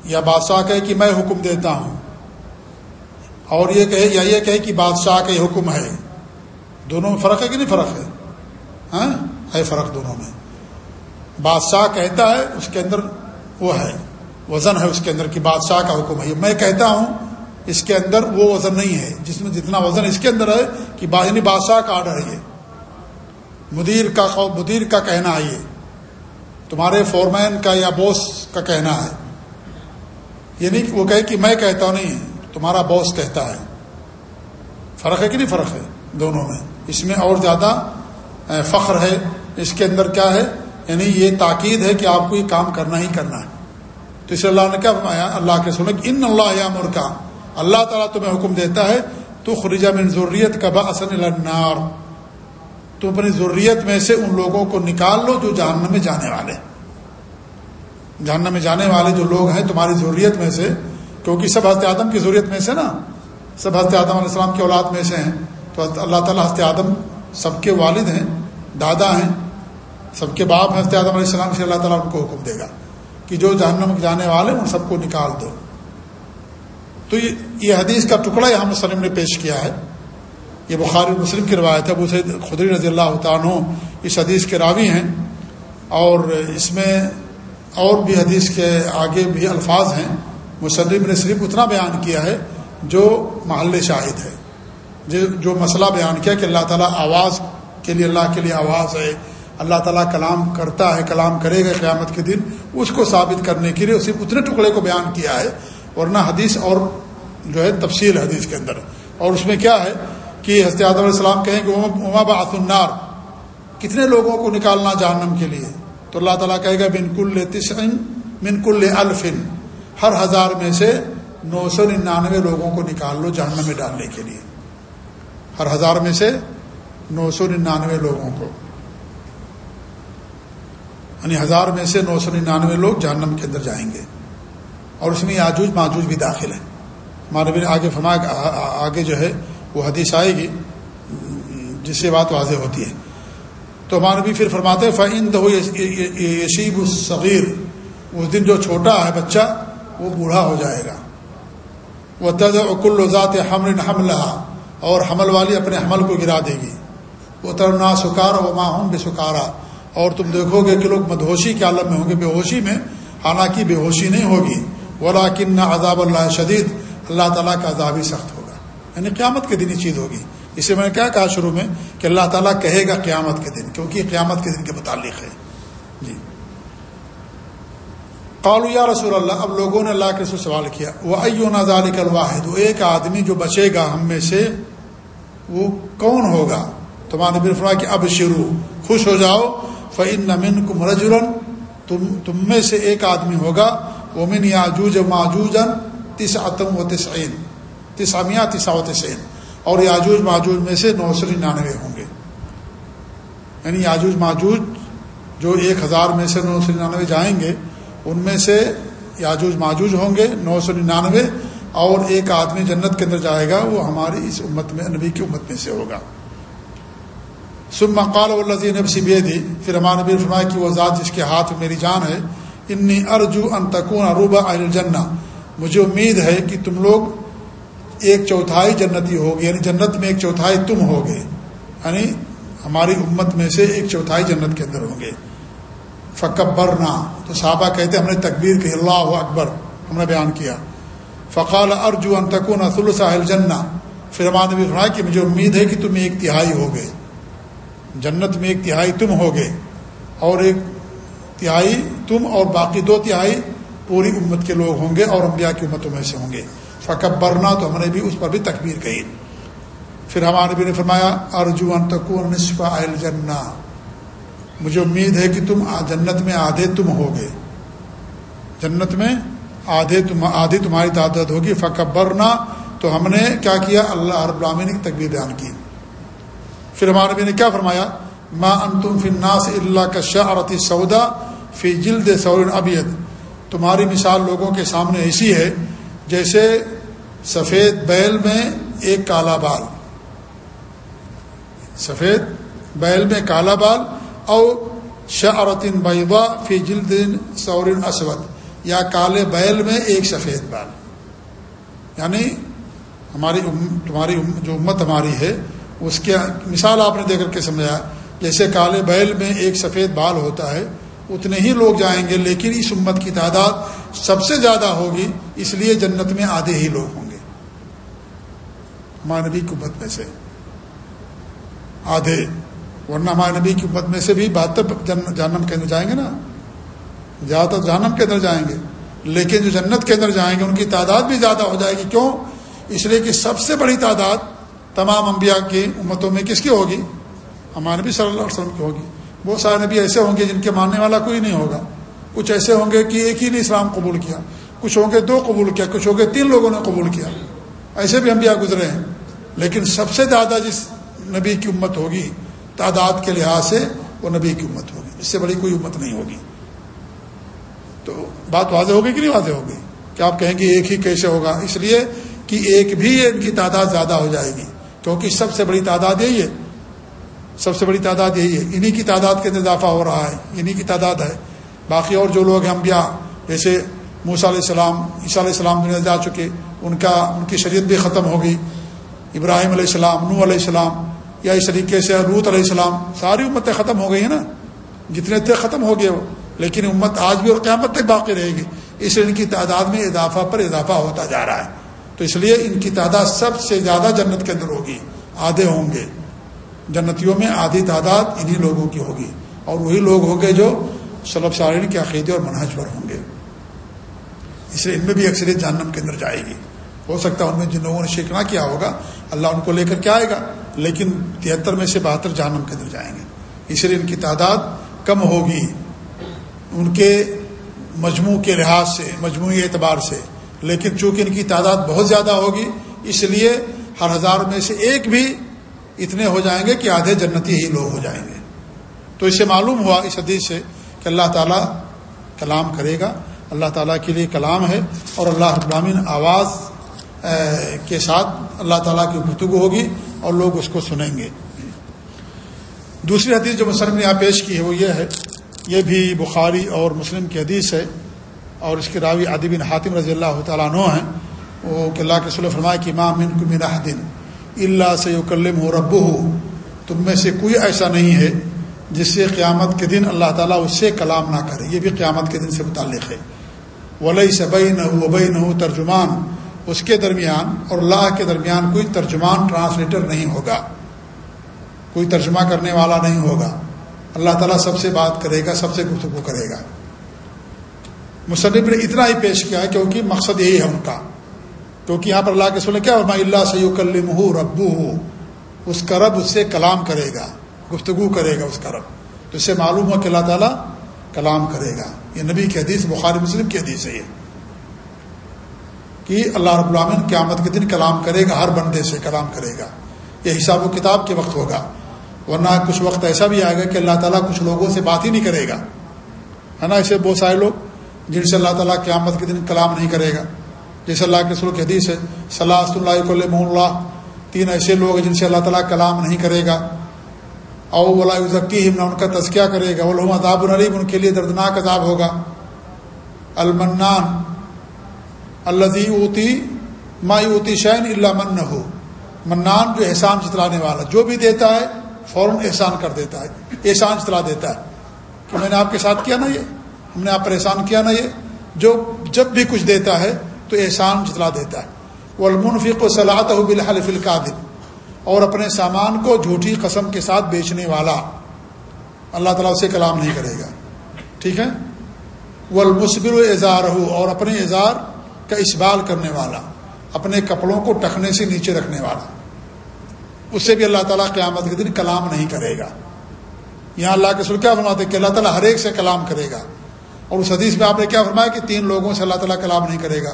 Speaker 1: یا بادشاہ کہے کہ میں حکم دیتا ہوں۔ اور یہ کہے یا یہ کہے کہ بادشاہ کا یہ حکم ہے۔ دونوں میں فرق ہے کہ نہیں فرق ہے؟ ہاں؟ ہے فرق دونوں میں۔ بادشاہ کہتا ہے اس کے اندر وہ ہے، وزن ہے اس کے اندر کہ بادشاہ کا حکم ہے۔ میں کہتا ہوں اس کے اندر وہ وزن نہیں ہے، جس میں جتنا وزن اس کے اندر ہے کہ باہنی بادشاہ کا آڈر ہے یہ۔ مدیر کا مدیر کا کہنا ہے یہ۔ تمہارے فورمین کا یا بوس کا کہنا ہے۔ یہ نہیں وہ کہے کہ میں کہتا ہوں۔ نہیں تمہارا باس کہتا ہے۔ فرق ہے کہ نہیں فرق ہے دونوں میں؟ اس میں اور زیادہ فخر ہے۔ اس کے اندر کیا ہے؟ یعنی یہ تاکید ہے کہ آپ کو یہ کام کرنا ہی کرنا ہے۔ تو اس اللہ نے کیا فرمایا؟ اللہ کے سنک ان اللہ یا مرکا، اللہ تعالیٰ تمہیں حکم دیتا ہے تو خریجہ من ضروریت کا باصن النار۔ تو اپنی ضروریت میں سے ان لوگوں کو نکال لو جو جہنم میں جانے والے۔ جہنم میں جانے والے جو لوگ ہیں، تمہاری ضروریت میں سے کیونکہ سب حضرت آدم کی ضروریت میں سے نا، سب حضرت آدم علیہ السلام کی اولاد میں سے ہیں۔ تو اللہ تعالیٰ حضرت آدم سب کے والد ہیں، دادا ہیں، سب کے باپ حضرت آدم علیہ السلام سے اللہ تعالیٰ ان کو حکم دے گا کہ جو جہنم جانے والے ان سب کو نکال دو۔ تو یہ حدیث کا ٹکڑا یہاں مسلم نے پیش کیا ہے۔ یہ بخاری مسلم کی روایت ہے اسے خدری رضی اللہ عنہ اس حدیث کے راوی ہیں۔ اور اس میں اور بھی حدیث کے آگے بھی الفاظ ہیں۔ مسلم نے صرف اتنا بیان کیا ہے جو محل شاہد ہے۔ جو مسئلہ بیان کیا کہ اللہ تعالیٰ آواز کے لیے، اللہ کے لیے آواز ہے، اللہ تعالیٰ کلام کرتا ہے، کلام کرے گا قیامت کے دن، اس کو ثابت کرنے کے لیے صرف اتنے ٹکڑے کو بیان کیا ہے۔ ورنہ حدیث اور جو ہے تفصیل حدیث کے اندر۔ اور اس میں کیا ہے کہ حضرت علیہ السلام کہیں کہ اما النار۔ کتنے لوگوں کو نکالنا جہنم کے لیے۔ تو اللہ تعالیٰ کہے گا بنکل تسعین منکل الفن۔ ہر ہزار میں سے نو سو ننانوے لوگوں کو نکال لو جہنم میں ڈالنے کے لیے۔ ہر ہزار میں سے نو سو ننانوے لوگوں کو۔ یعنی ہزار میں سے نو سو ننانوے لوگ جہنم کے اندر جائیں گے۔ اور اس میں آجوج ماجوج بھی داخل ہے ہمارے بھی آگے فما آگے جو ہے وہ حدیث آئے گی، جس سے بات واضح ہوتی ہے۔ تو ہمارے بھی پھر فرماتے فعند ہو یشیب الصغیر اس دن جو چھوٹا ہے بچہ وہ بوڑھا ہو جائے گا۔ وہ تد اکل ذات حمل حملہ اور حمل والی اپنے حمل کو گرا دے گی۔ وہ ترنا سکار و ماہوم بے سکارا اور تم دیکھو گے کہ لوگ مدہوشی کے عالم میں ہوں گے بے ہوشی میں، حالانکہ بے ہوشی نہیں ہوگی۔ ولا کن عذاب اللہ شدید اللہ تعالیٰ کا عذاب ہی سخت ہوگا۔ یعنی قیامت کے دن ہی چیز ہوگی۔ اسے میں نے کیا کہا شروع میں کہ اللہ تعالیٰ کہے گا قیامت کے دن، کیونکہ قیامت کے دن کے متعلق ہے۔ جی۔ قالو یا رسول اللہ، اب لوگوں نے اللہ کے سے سوال کیا وہ ایو نظال الواحد؟ ایک آدمی جو بچے گا ہم میں سے، وہ کون ہوگا؟ تمہارے فرما کہ اب شروع خوش ہو جاؤ فعن نمن کم رجرن تم تم میں سے ایک آدمی ہوگا وہ من یاجوج ماجوجن تس عتم و تسعین تسامیہ تسا و تسعین، اور یاجوج ماجوج میں سے نو سو ننانوے ہوں گے۔ یعنی یاجوج ماجوج جو ایک ہزار میں سے نو سو ننانوے جائیں گے ان میں سے یاجوج ماجوج ہوں گے، نو سو ننانوے، اور ایک آدمی جنت کے اندر جائے گا، وہ ہماری اس امت میں، نبی کی امت میں سے ہوگا۔ سم مقال نبسی بے دی پھر ہمارے نبی فرمایا کہ وہ ذات جس کے ہاتھ میں میری جان ہے، انی ارجو ان تکون اروبا الجنہ۔ مجھے امید ہے کہ تم لوگ ایک چوتھائی جنتی ہوگی یعنی جنت میں ایک چوتھائی تم ہوگے یعنی ہماری امت میں سے ایک چوتھائی جنت کے اندر ہوں گے۔ فکبر تو صحابہ کہتے ہم نے تکبیر کہ اللہ اکبر، ہم نے بیان کیا۔ فقال ارجو ان تکون ساحل جنہ پھر ہمارے نبی فرمایا کہ مجھے امید ہے کہ تم ایک تہائی ہوگے جنت میں ایک تہائی تم ہوگے اور ایک تہائی تم اور باقی دو تہائی پوری امت کے لوگ ہوں گے اور انبیاء کی امتوں میں سے ہوں گے۔ فقب برنا تو ہم نے بھی اس پر بھی تکبیر کہی۔ پھر ہمارے بھی نے فرمایا، ارجو تکون نصف اہل جنا مجھے امید ہے کہ تم جنت میں آدھے تم ہوگے۔ جنت میں آدھے تم، آدھی تمہاری تعداد ہوگی۔ فقب تو ہم نے کیا کیا؟ اللہ رب العالمین کی تکبیر بیان کی۔ پھر ہمارے نبی نے کیا فرمایا؟ ماں ان تم فناس اللہ کا شعرت سودا فی جلد سور ابید تمہاری مثال لوگوں کے سامنے ایسی ہے جیسے سفید بیل میں ایک کالا بال۔ سفید بیل میں کالا بال اور شعرتن بیضا فی جلد سور اسود، یا کالے بیل میں ایک سفید بال۔ یعنی ہماری تمہاری جو امت ہماری ہے، اس کے مثال آپ نے دے کر کے سمجھایا، جیسے کالے بیل میں ایک سفید بال ہوتا ہے، اتنے ہی لوگ جائیں گے، لیکن اس امت کی تعداد سب سے زیادہ ہوگی، اس لیے جنت میں آدھے ہی لوگ ہوں گے۔ ہمارے نبی امت میں سے آدھے ورنہ ہمارے نبی کی امت میں سے بھی بہتر جہنم کے اندر جائیں گے نا؟ زیادہ تر جہنم کے اندر جائیں گے۔ لیکن جو جنت کے اندر جائیں گے، ان کی تعداد بھی زیادہ ہو جائے گی۔ کیوں؟ اس لیے کہ سب سے بڑی تعداد تمام انبیاء کی امتوں میں کس کی ہوگی؟ ہمارے نبی صلی اللہ علیہ وسلم کی ہوگی۔ بہت سارے نبی ایسے ہوں گے جن کے ماننے والا کوئی نہیں ہوگا۔ کچھ ایسے ہوں گے کہ ایک ہی نے اسلام قبول کیا۔ کچھ ہوں گے دو قبول کیا۔ کچھ ہوں گے تین لوگوں نے قبول کیا۔ ایسے بھی انبیاء گزرے ہیں۔ لیکن سب سے زیادہ جس نبی کی امت ہوگی تعداد کے لحاظ سے وہ نبی کی امت ہوگی، اس سے بڑی کوئی امت نہیں ہوگی۔ تو بات واضح ہوگی کہ نہیں واضح ہوگی؟ کہ آپ کہیں گے ایک ہی کیسے ہوگا؟ اس لیے کہ ایک بھی ان کی تعداد زیادہ ہو جائے گی، کیونکہ سب سے بڑی تعداد یہی ہے۔ سب سے بڑی تعداد یہی ہے۔ انہی کی تعداد کے اندر اضافہ ہو رہا ہے، انہی کی تعداد ہے۔ باقی اور جو لوگ ہیں انبیاء، جیسے موسیٰ علیہ السلام، عیسیٰ علیہ السلام دنیا جا چکے، ان کا، ان کی شریعت بھی ختم ہو گئی۔ ابراہیم علیہ السلام نو علیہ السلام یا اس طریقے سے روت علیہ السلام، ساری امتیں ختم ہو گئی ہیں نا۔ جتنے تھے ختم ہو گئے وہ۔ لیکن امت آج بھی اور قیامت تک باقی رہے گی۔ اس لیے ان کی تعداد میں اضافہ پر اضافہ ہوتا جا رہا ہے۔ تو اس لیے ان کی تعداد سب سے زیادہ جنت کے اندر ہوگی۔ آدھے ہوں گے۔ جنتیوں میں آدھی تعداد انہی لوگوں کی ہوگی۔ اور وہی لوگ ہوں گے جو سلب سارین کے عقیدے اور منہج پر ہوں گے۔ اس لیے ان میں بھی اکثریت جہنم کے اندر جائے گی۔ ہو سکتا ہے ان میں جن لوگوں نے شیک نہ کیا ہوگا، اللہ ان کو لے کر کے آئے گا۔ لیکن تہتر میں سے بہتر جہنم کے اندر جائیں گے۔ اس لیے ان کی تعداد کم ہوگی۔ ان کے مجموع کے لحاظ سے، مجموعی اعتبار سے۔ لیکن چونکہ ان کی تعداد بہت زیادہ ہوگی، اس لیے ہر ہزار میں سے ایک بھی اتنے ہو جائیں گے کہ آدھے جنتی ہی لوگ ہو جائیں گے۔ تو اس سے معلوم ہوا اس حدیث سے کہ اللہ تعالیٰ کلام کرے گا۔ اللہ تعالیٰ کے لیے کلام ہے اور اللہ ابرامین آواز کے ساتھ اللہ تعالیٰ کی گفتگو ہوگی اور لوگ اس کو سنیں گے۔ دوسری حدیث جو مسلم نے یہاں پیش کی ہے وہ یہ ہے، یہ بھی بخاری اور مسلم کی حدیث ہے اور اس کے راوی بن حاتم رضی اللہ تعالیٰ عنہ ہیں۔ وہ کہ اللہ کے صلی فرمائے کہ ماں من کو مینا دن اللہ سے کلم ہو رب ہو تم میں سے کوئی ایسا نہیں ہے جس سے قیامت کے دن اللہ تعالیٰ اس سے کلام نہ کرے۔ یہ بھی قیامت کے دن سے متعلق ہے۔ ولی صبئی نہ ہو وبئی نہ ہو ترجمان۔ اس کے درمیان اور اللہ کے درمیان کوئی ترجمان ٹرانسلیٹر نہیں ہوگا۔ کوئی ترجمہ کرنے والا نہیں ہوگا۔ اللہ تعالیٰ سب سے بات کرے گا، سب سے گفتگو کرے گا۔ مصنف نے اتنا ہی پیش کیا ہے کیونکہ مقصد یہی ہے ان کا۔ کیونکہ یہاں پر اللہ کے سنے کیا میں اللہ سید کلم ہوں ربو ہوں اس کا رب اس سے کلام کرے گا، گفتگو کرے گا اس کا رب۔ تو اس سے معلوم ہو کہ اللہ تعالیٰ کلام کرے گا۔ یہ نبی کی حدیث، بخاری مسلم کی حدیث ہے یہ۔ کہ اللہ رب العامن قیامت کے دن کلام کرے گا، ہر بندے سے کلام کرے گا۔ یہ حساب و کتاب کے وقت ہوگا۔ ورنہ کچھ وقت ایسا بھی آئے گا کہ اللہ تعالیٰ کچھ لوگوں سے بات ہی نہیں کرے گا۔ ہے نا؟ ایسے بہت سارے لوگ جن سے اللہ تعالیٰ قیامت کے دن کلام نہیں کرے گا۔ جیسے اللہ کے سلوک حدیث ہے صلاح اللہ اللہ تین ایسے لوگ ہیں جن سے اللہ تعالیٰ کلام نہیں کرے گا۔ او ذکی نہ ان کا تذکیہ کرے گا۔ وہ عذاب العلیم ان کے لیے دردناک عذاب ہوگا۔ المنان الزی اوتی مائی اوتی شین اللہ من ہو منان جو احسان جتلانے والا، جو بھی دیتا ہے، فوراً احسان کر دیتا ہے، احسان چلا دیتا ہے۔ کہ میں نے آپ کے ساتھ کیا نا یہ؟ ہم نے آپ پر احسان کیا نا یہ؟ جو جب بھی کچھ دیتا ہے، تو احسان جتلا دیتا ہے۔ وہ المنفق و صلاحت ہو بالحلف القادم اور اپنے سامان کو جھوٹی قسم کے ساتھ بیچنے والا۔ اللہ تعالیٰ اسے کلام نہیں کرے گا۔ ٹھیک ہے؟ وہ المصبر اظہار ہو اور اپنے اظہار کا اسبال کرنے والا، اپنے کپڑوں کو ٹکنے سے نیچے رکھنے والا۔ اس سے بھی اللہ تعالیٰ قیامت کے دن کلام نہیں کرے گا۔ یہاں اللہ کے سر کیا فرماتے کہ اللہ تعالیٰ ہر ایک سے کلام کرے گا۔ اور اس حدیث میں آپ نے کیا فرمایا کہ تین لوگوں سے اللہ تعالیٰ کلام نہیں کرے گا۔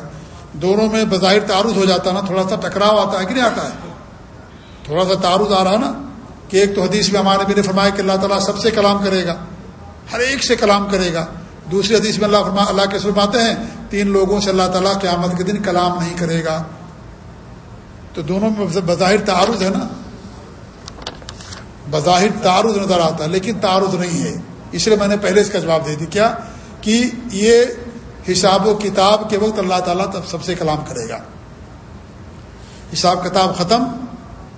Speaker 1: دونوں میں بظاہر تعارض ہو جاتا ہے نا، تھوڑا سا ٹکراؤ آتا ہے کہ نہیں آتا ہے؟ تھوڑا سا تعارض آ رہا ہے نا کہ ایک تو حدیث میں ہمارے بھی نے فرمایا کہ اللہ تعالیٰ سب سے کلام کرے گا، ہر ایک سے کلام کرے گا۔ دوسری حدیث میں اللہ فرما، اللہ کے فرماتے ہیں تین لوگوں سے اللہ تعالیٰ قیامت کے دن کلام نہیں کرے گا۔ تو دونوں میں بظاہر تعارض ہے نا۔ بظاہر تعارض نظر آتا ہے، لیکن تعارض نہیں ہے۔ اس لیے میں نے پہلے اس کا جواب دے دی کیا؟ کہ یہ حساب و کتاب کے وقت اللہ تعالیٰ تب سب سے کلام کرے گا۔ حساب کتاب ختم،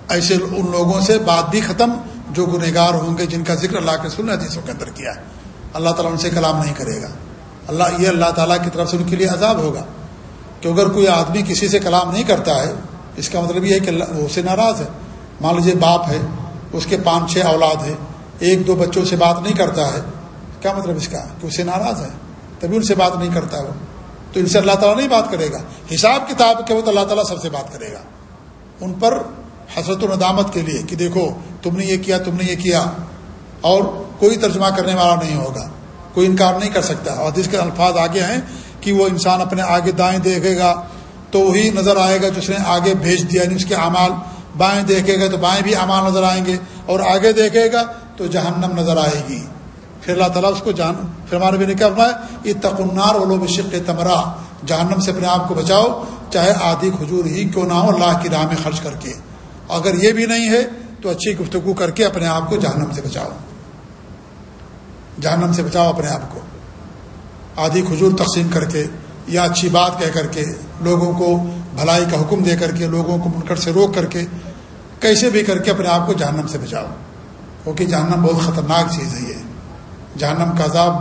Speaker 1: ایسے ان لوگوں سے بات بھی ختم جو گنہگار ہوں گے جن کا ذکر اللہ کے سن حدیثوں کے اندر کیا ہے۔ اللہ تعالیٰ ان سے کلام نہیں کرے گا۔ اللہ یہ اللہ تعالیٰ کی طرف سے ان کے لیے عذاب ہوگا کہ اگر کوئی آدمی کسی سے کلام نہیں کرتا ہے، اس کا مطلب یہ ہے کہ وہ اسے ناراض ہے۔ مان لیجیے باپ ہے، اس کے پانچ چھ اولاد ہے ایک دو بچوں سے بات نہیں کرتا ہے۔ کیا مطلب اس کا؟ کہ اسے ناراض ہے، تبھی ان سے بات نہیں کرتا وہ۔ تو ان سے اللہ تعالیٰ نہیں بات کرے گا۔ حساب کتاب کے وقت اللہ تعالیٰ سب سے بات کرے گا۔ ان پر حسرت و ندامت کے لیے کہ دیکھو، تم نے یہ کیا، تم نے یہ کیا، اور کوئی ترجمہ کرنے والا نہیں ہوگا۔ کوئی انکار نہیں کر سکتا۔ اور جس کے الفاظ آگے ہیں کہ وہ انسان اپنے آگے دائیں دیکھے گا تو وہی نظر آئے گا جس نے آگے بھیج دیا یعنی اس کے اعمال۔ بائیں دیکھے گا تو بائیں بھی امان نظر آئیں گے اور آگے دیکھے گا تو جہنم نظر آئے گی۔ پھر اللہ تعالیٰ اس کو جان، پھر ہمارے بھی نے کیا فرمایا؟ یہ تکنار ولو بشق تمرا۔ جہنم سے اپنے آپ کو بچاؤ، چاہے آدھی کھجور ہی کیوں نہ ہو، اللہ کی راہ میں خرچ کر کے۔ اگر یہ بھی نہیں ہے تو اچھی گفتگو کر کے اپنے آپ کو جہنم سے بچاؤ۔ جہنم سے بچاؤ اپنے آپ کو۔ آدھی کھجور تقسیم کر کے یا اچھی بات کہہ کر کے لوگوں کو بھلائی کا حکم دے کر کے لوگوں کو منکر سے روک کر کے کیسے بھی کر کے اپنے آپ کو جہنم سے بچاؤ۔ کیونکہ جہنم بہت خطرناک چیز ہے یہ۔ جہنم کا عذاب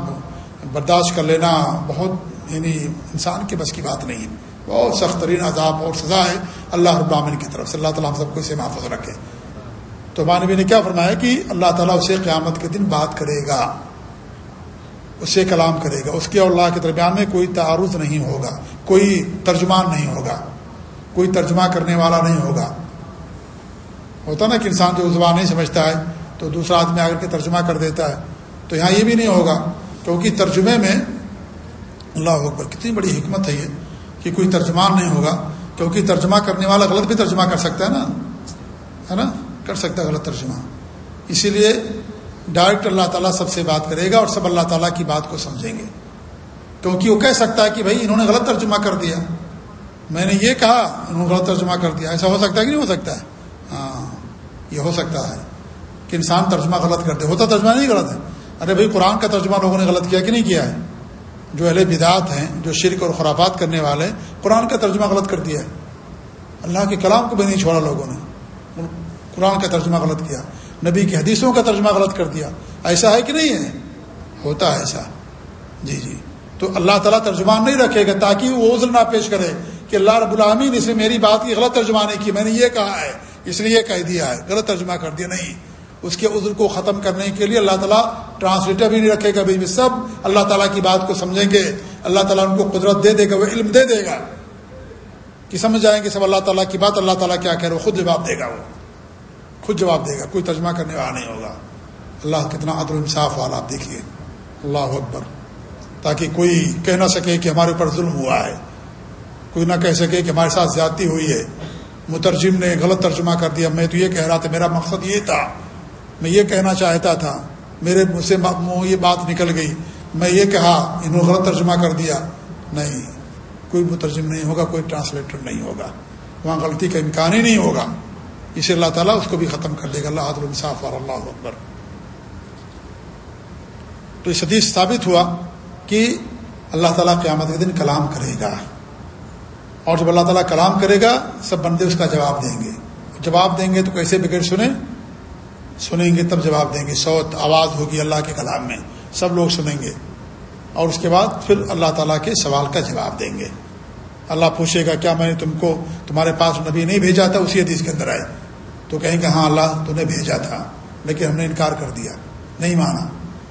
Speaker 1: برداشت کر لینا بہت یعنی انسان کے بس کی بات نہیں ہے۔ بہت سخت ترین عذاب اور سزا ہے اللہ ابامن کی طرف سے۔ اللہ تعالیٰ ہم سب کو اسے محفوظ رکھے۔ تو مانوی نے کیا فرمایا کہ اللہ تعالیٰ اسے قیامت کے دن بات کرے گا۔ سے کلام کرے گا۔ اس کے اور اللہ کے درمیان میں کوئی تعارض نہیں ہوگا، کوئی ترجمان نہیں ہوگا، کوئی ترجمہ کرنے والا نہیں ہوگا۔ ہوتا نا کہ انسان جو زبان نہیں سمجھتا ہے، تو دوسرا آدمی آ کر کے ترجمہ کر دیتا ہے۔ تو یہاں یہ بھی نہیں ہوگا، کیونکہ ترجمے میں اللہ اکبر کتنی بڑی حکمت ہے یہ، کہ کوئی ترجمان نہیں ہوگا، کیونکہ ترجمہ کرنے والا غلط بھی ترجمہ کر سکتا ہے نا۔ ہے نا؟ کر سکتا ہے غلط ترجمہ۔ اسی لیے ڈائریکٹ اللہ تعالیٰ سب سے بات کرے گا اور سب اللہ تعالیٰ کی بات کو سمجھیں گے۔ کیونکہ وہ کہہ سکتا ہے کہ بھائی انہوں نے غلط ترجمہ کر دیا۔ میں نے یہ کہا، انہوں نے غلط ترجمہ کر دیا۔ ایسا ہو سکتا ہے کہ نہیں ہو سکتا ہے؟ ہاں یہ ہو سکتا ہے کہ انسان ترجمہ غلط کر دے۔ ہوتا ترجمہ نہیں غلط ہے۔ ارے بھائی، قرآن کا ترجمہ لوگوں نے غلط کیا کہ نہیں کیا ہے؟ جو اہل بدعت ہیں، جو شرک اور خرافات کرنے والے، قرآن کا ترجمہ غلط کر دیا ہے۔ اللہ کے کلام کو بھی نہیں چھوڑا لوگوں نے۔ قرآن کا ترجمہ غلط کیا۔ نبی کی حدیثوں کا ترجمہ غلط کر دیا۔ ایسا ہے کہ نہیں ہے؟ ہوتا ہے ایسا۔ جی جی۔ تو اللہ تعالیٰ ترجمان نہیں رکھے گا تاکہ وہ عذر نہ پیش کرے کہ اللہ رب العامین اس نے میری بات کی غلط ترجمہ نہیں کی، میں نے یہ کہا ہے، اس نے یہ کہہ دیا ہے۔ غلط ترجمہ کر دیا۔ نہیں۔ اس کے عذر کو ختم کرنے کے لیے اللہ تعالیٰ ٹرانسلیٹر بھی نہیں رکھے گا بھی سب اللہ تعالیٰ کی بات کو سمجھیں گے۔ اللہ تعالیٰ ان کو قدرت دے دے گا، وہ علم دے دے گا۔ کہ سمجھ جائیں گے سب اللہ تعالیٰ کی بات، اللہ تعالیٰ کیا کہہ رہے خود جواب دے گا وہ۔ خود جواب دے گا، کوئی ترجمہ کرنے والا نہیں ہوگا۔ اللہ کتنا عدل انصاف والا، آپ دیکھیے۔ اللہ اکبر۔ تاکہ کوئی کہہ نہ سکے کہ ہمارے اوپر ظلم ہوا ہے۔ کوئی نہ کہہ سکے کہ ہمارے ساتھ زیادتی ہوئی ہے۔ مترجم نے غلط ترجمہ کر دیا۔ میں تو یہ کہہ رہا تھا، میرا مقصد یہ تھا۔ میں یہ کہنا چاہتا تھا، میرے منہ سے یہ بات نکل گئی۔ میں یہ کہا، انہوں نے غلط ترجمہ کر دیا۔ نہیں، کوئی مترجم نہیں ہوگا، کوئی ٹرانسلیٹر نہیں ہوگا۔ وہاں غلطی کا امکان ہی نہیں ہوگا۔ اسے اللہ تعالیٰ اس کو بھی ختم کر دے گا۔ اللہ عدل الصاف اور اللہ اکبر۔ تو اس حدیث ثابت ہوا کہ اللہ تعالیٰ قیامت کے دن کلام کرے گا۔ اور جب اللہ تعالیٰ کلام کرے گا، سب بندے اس کا جواب دیں گے۔ جواب دیں گے تو کیسے بغیر سنیں سنیں گے، تب جواب دیں گے۔ سوت آواز ہوگی اللہ کے کلام میں۔ سب لوگ سنیں گے۔ اور اس کے بعد پھر اللہ تعالیٰ کے سوال کا جواب دیں گے۔ اللہ پوچھے گا، کیا میں نے تم کو، تمہارے پاس نبی نہیں بھیجا تھا؟ اسی حدیث کے اندر آئے۔ تو کہیں گے ہاں اللہ تو نے بھیجا تھا، لیکن ہم نے انکار کر دیا. نہیں مانا۔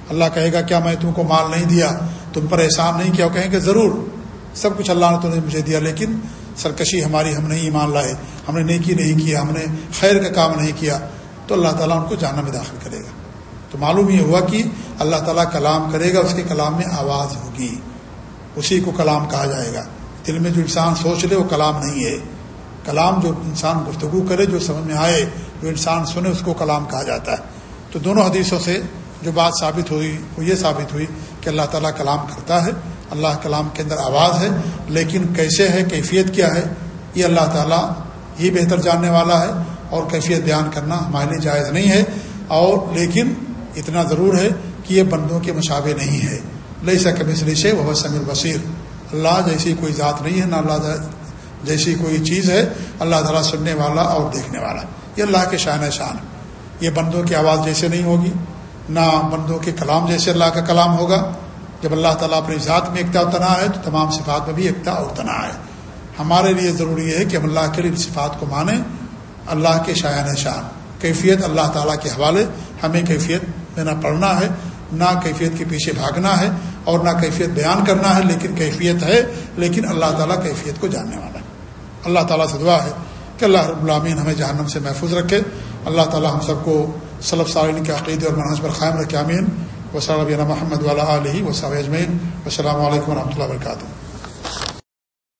Speaker 1: اللہ کہے گا، کیا میں تم کو مال نہیں دیا؟ تم پر احسان نہیں کیا؟ وہ کہیں گے، ضرور، سب کچھ اللہ نے تو نے مجھے دیا، لیکن سرکشی ہماری ہم نہیں ایمان لائے، ہم نے نیکی نہیں کیا ہم نے خیر کا کام نہیں کیا۔ تو اللہ تعالیٰ ان کو جانا میں داخل کرے گا۔ تو معلوم یہ ہوا کہ اللہ تعالیٰ کلام کرے گا، اس کے کلام میں آواز ہوگی۔ اسی کو کلام کہا جائے گا۔ دل میں جو انسان سوچ لے، وہ کلام نہیں ہے۔ کلام جو انسان گفتگو کرے، جو سمجھ میں آئے، جو انسان سنے، اس کو کلام کہا جاتا ہے۔ تو دونوں حدیثوں سے جو بات ثابت ہوئی، وہ یہ ثابت ہوئی کہ اللہ تعالیٰ کلام کرتا ہے۔ اللہ کلام کے اندر آواز ہے، لیکن کیسے ہے، کیفیت کیا ہے، یہ اللہ تعالیٰ ہی بہتر جاننے والا ہے اور کیفیت بیان کرنا ہمارے لیے جائز نہیں ہے۔ اور لیکن اتنا ضرور ہے کہ یہ بندوں کے مشابے نہیں ہے۔ لئی سکے مسلی سے وہ سم البصیر۔ اللہ جیسی کوئی ذات نہیں ہے، نہ اللہ جیسی کوئی چیز ہے، اللہ تعالیٰ سننے والا اور دیکھنے والا یہ اللہ کے شان شان۔ یہ بندوں کی آواز جیسے نہیں ہوگی، نہ بندوں کے کلام جیسے اللہ کا کلام ہوگا۔ جب اللہ تعالیٰ اپنی ذات میں ایکتا اور تنا ہے، تو تمام صفات میں بھی ایکتا اور تنا ہے۔ ہمارے لیے ضروری ہے کہ ہم اللہ کے لیے صفات کو مانیں۔ اللہ کے شاعن شان۔ کیفیت اللہ تعالیٰ کے حوالے، ہمیں کیفیت میں نہ پڑھنا ہے، نہ کیفیت کے پیچھے بھاگنا ہے اور نہ کیفیت بیان کرنا ہے، لیکن کیفیت ہے، لیکن اللہ تعالیٰ کیفیت کو جاننے والا ہے۔ اللہ تعالیٰ سے دعا ہے کہ اللہ رب العامین ہمیں جہنم سے محفوظ رکھے۔ اللہ تعالیٰ ہم سب کو صلب سارن کے عقیدے اور منحص پر قائم رکھے امین و صلی محمد والا علیہ و صاحب اجمین السلام علیکم و رحمۃ اللہ وبرکاتہ۔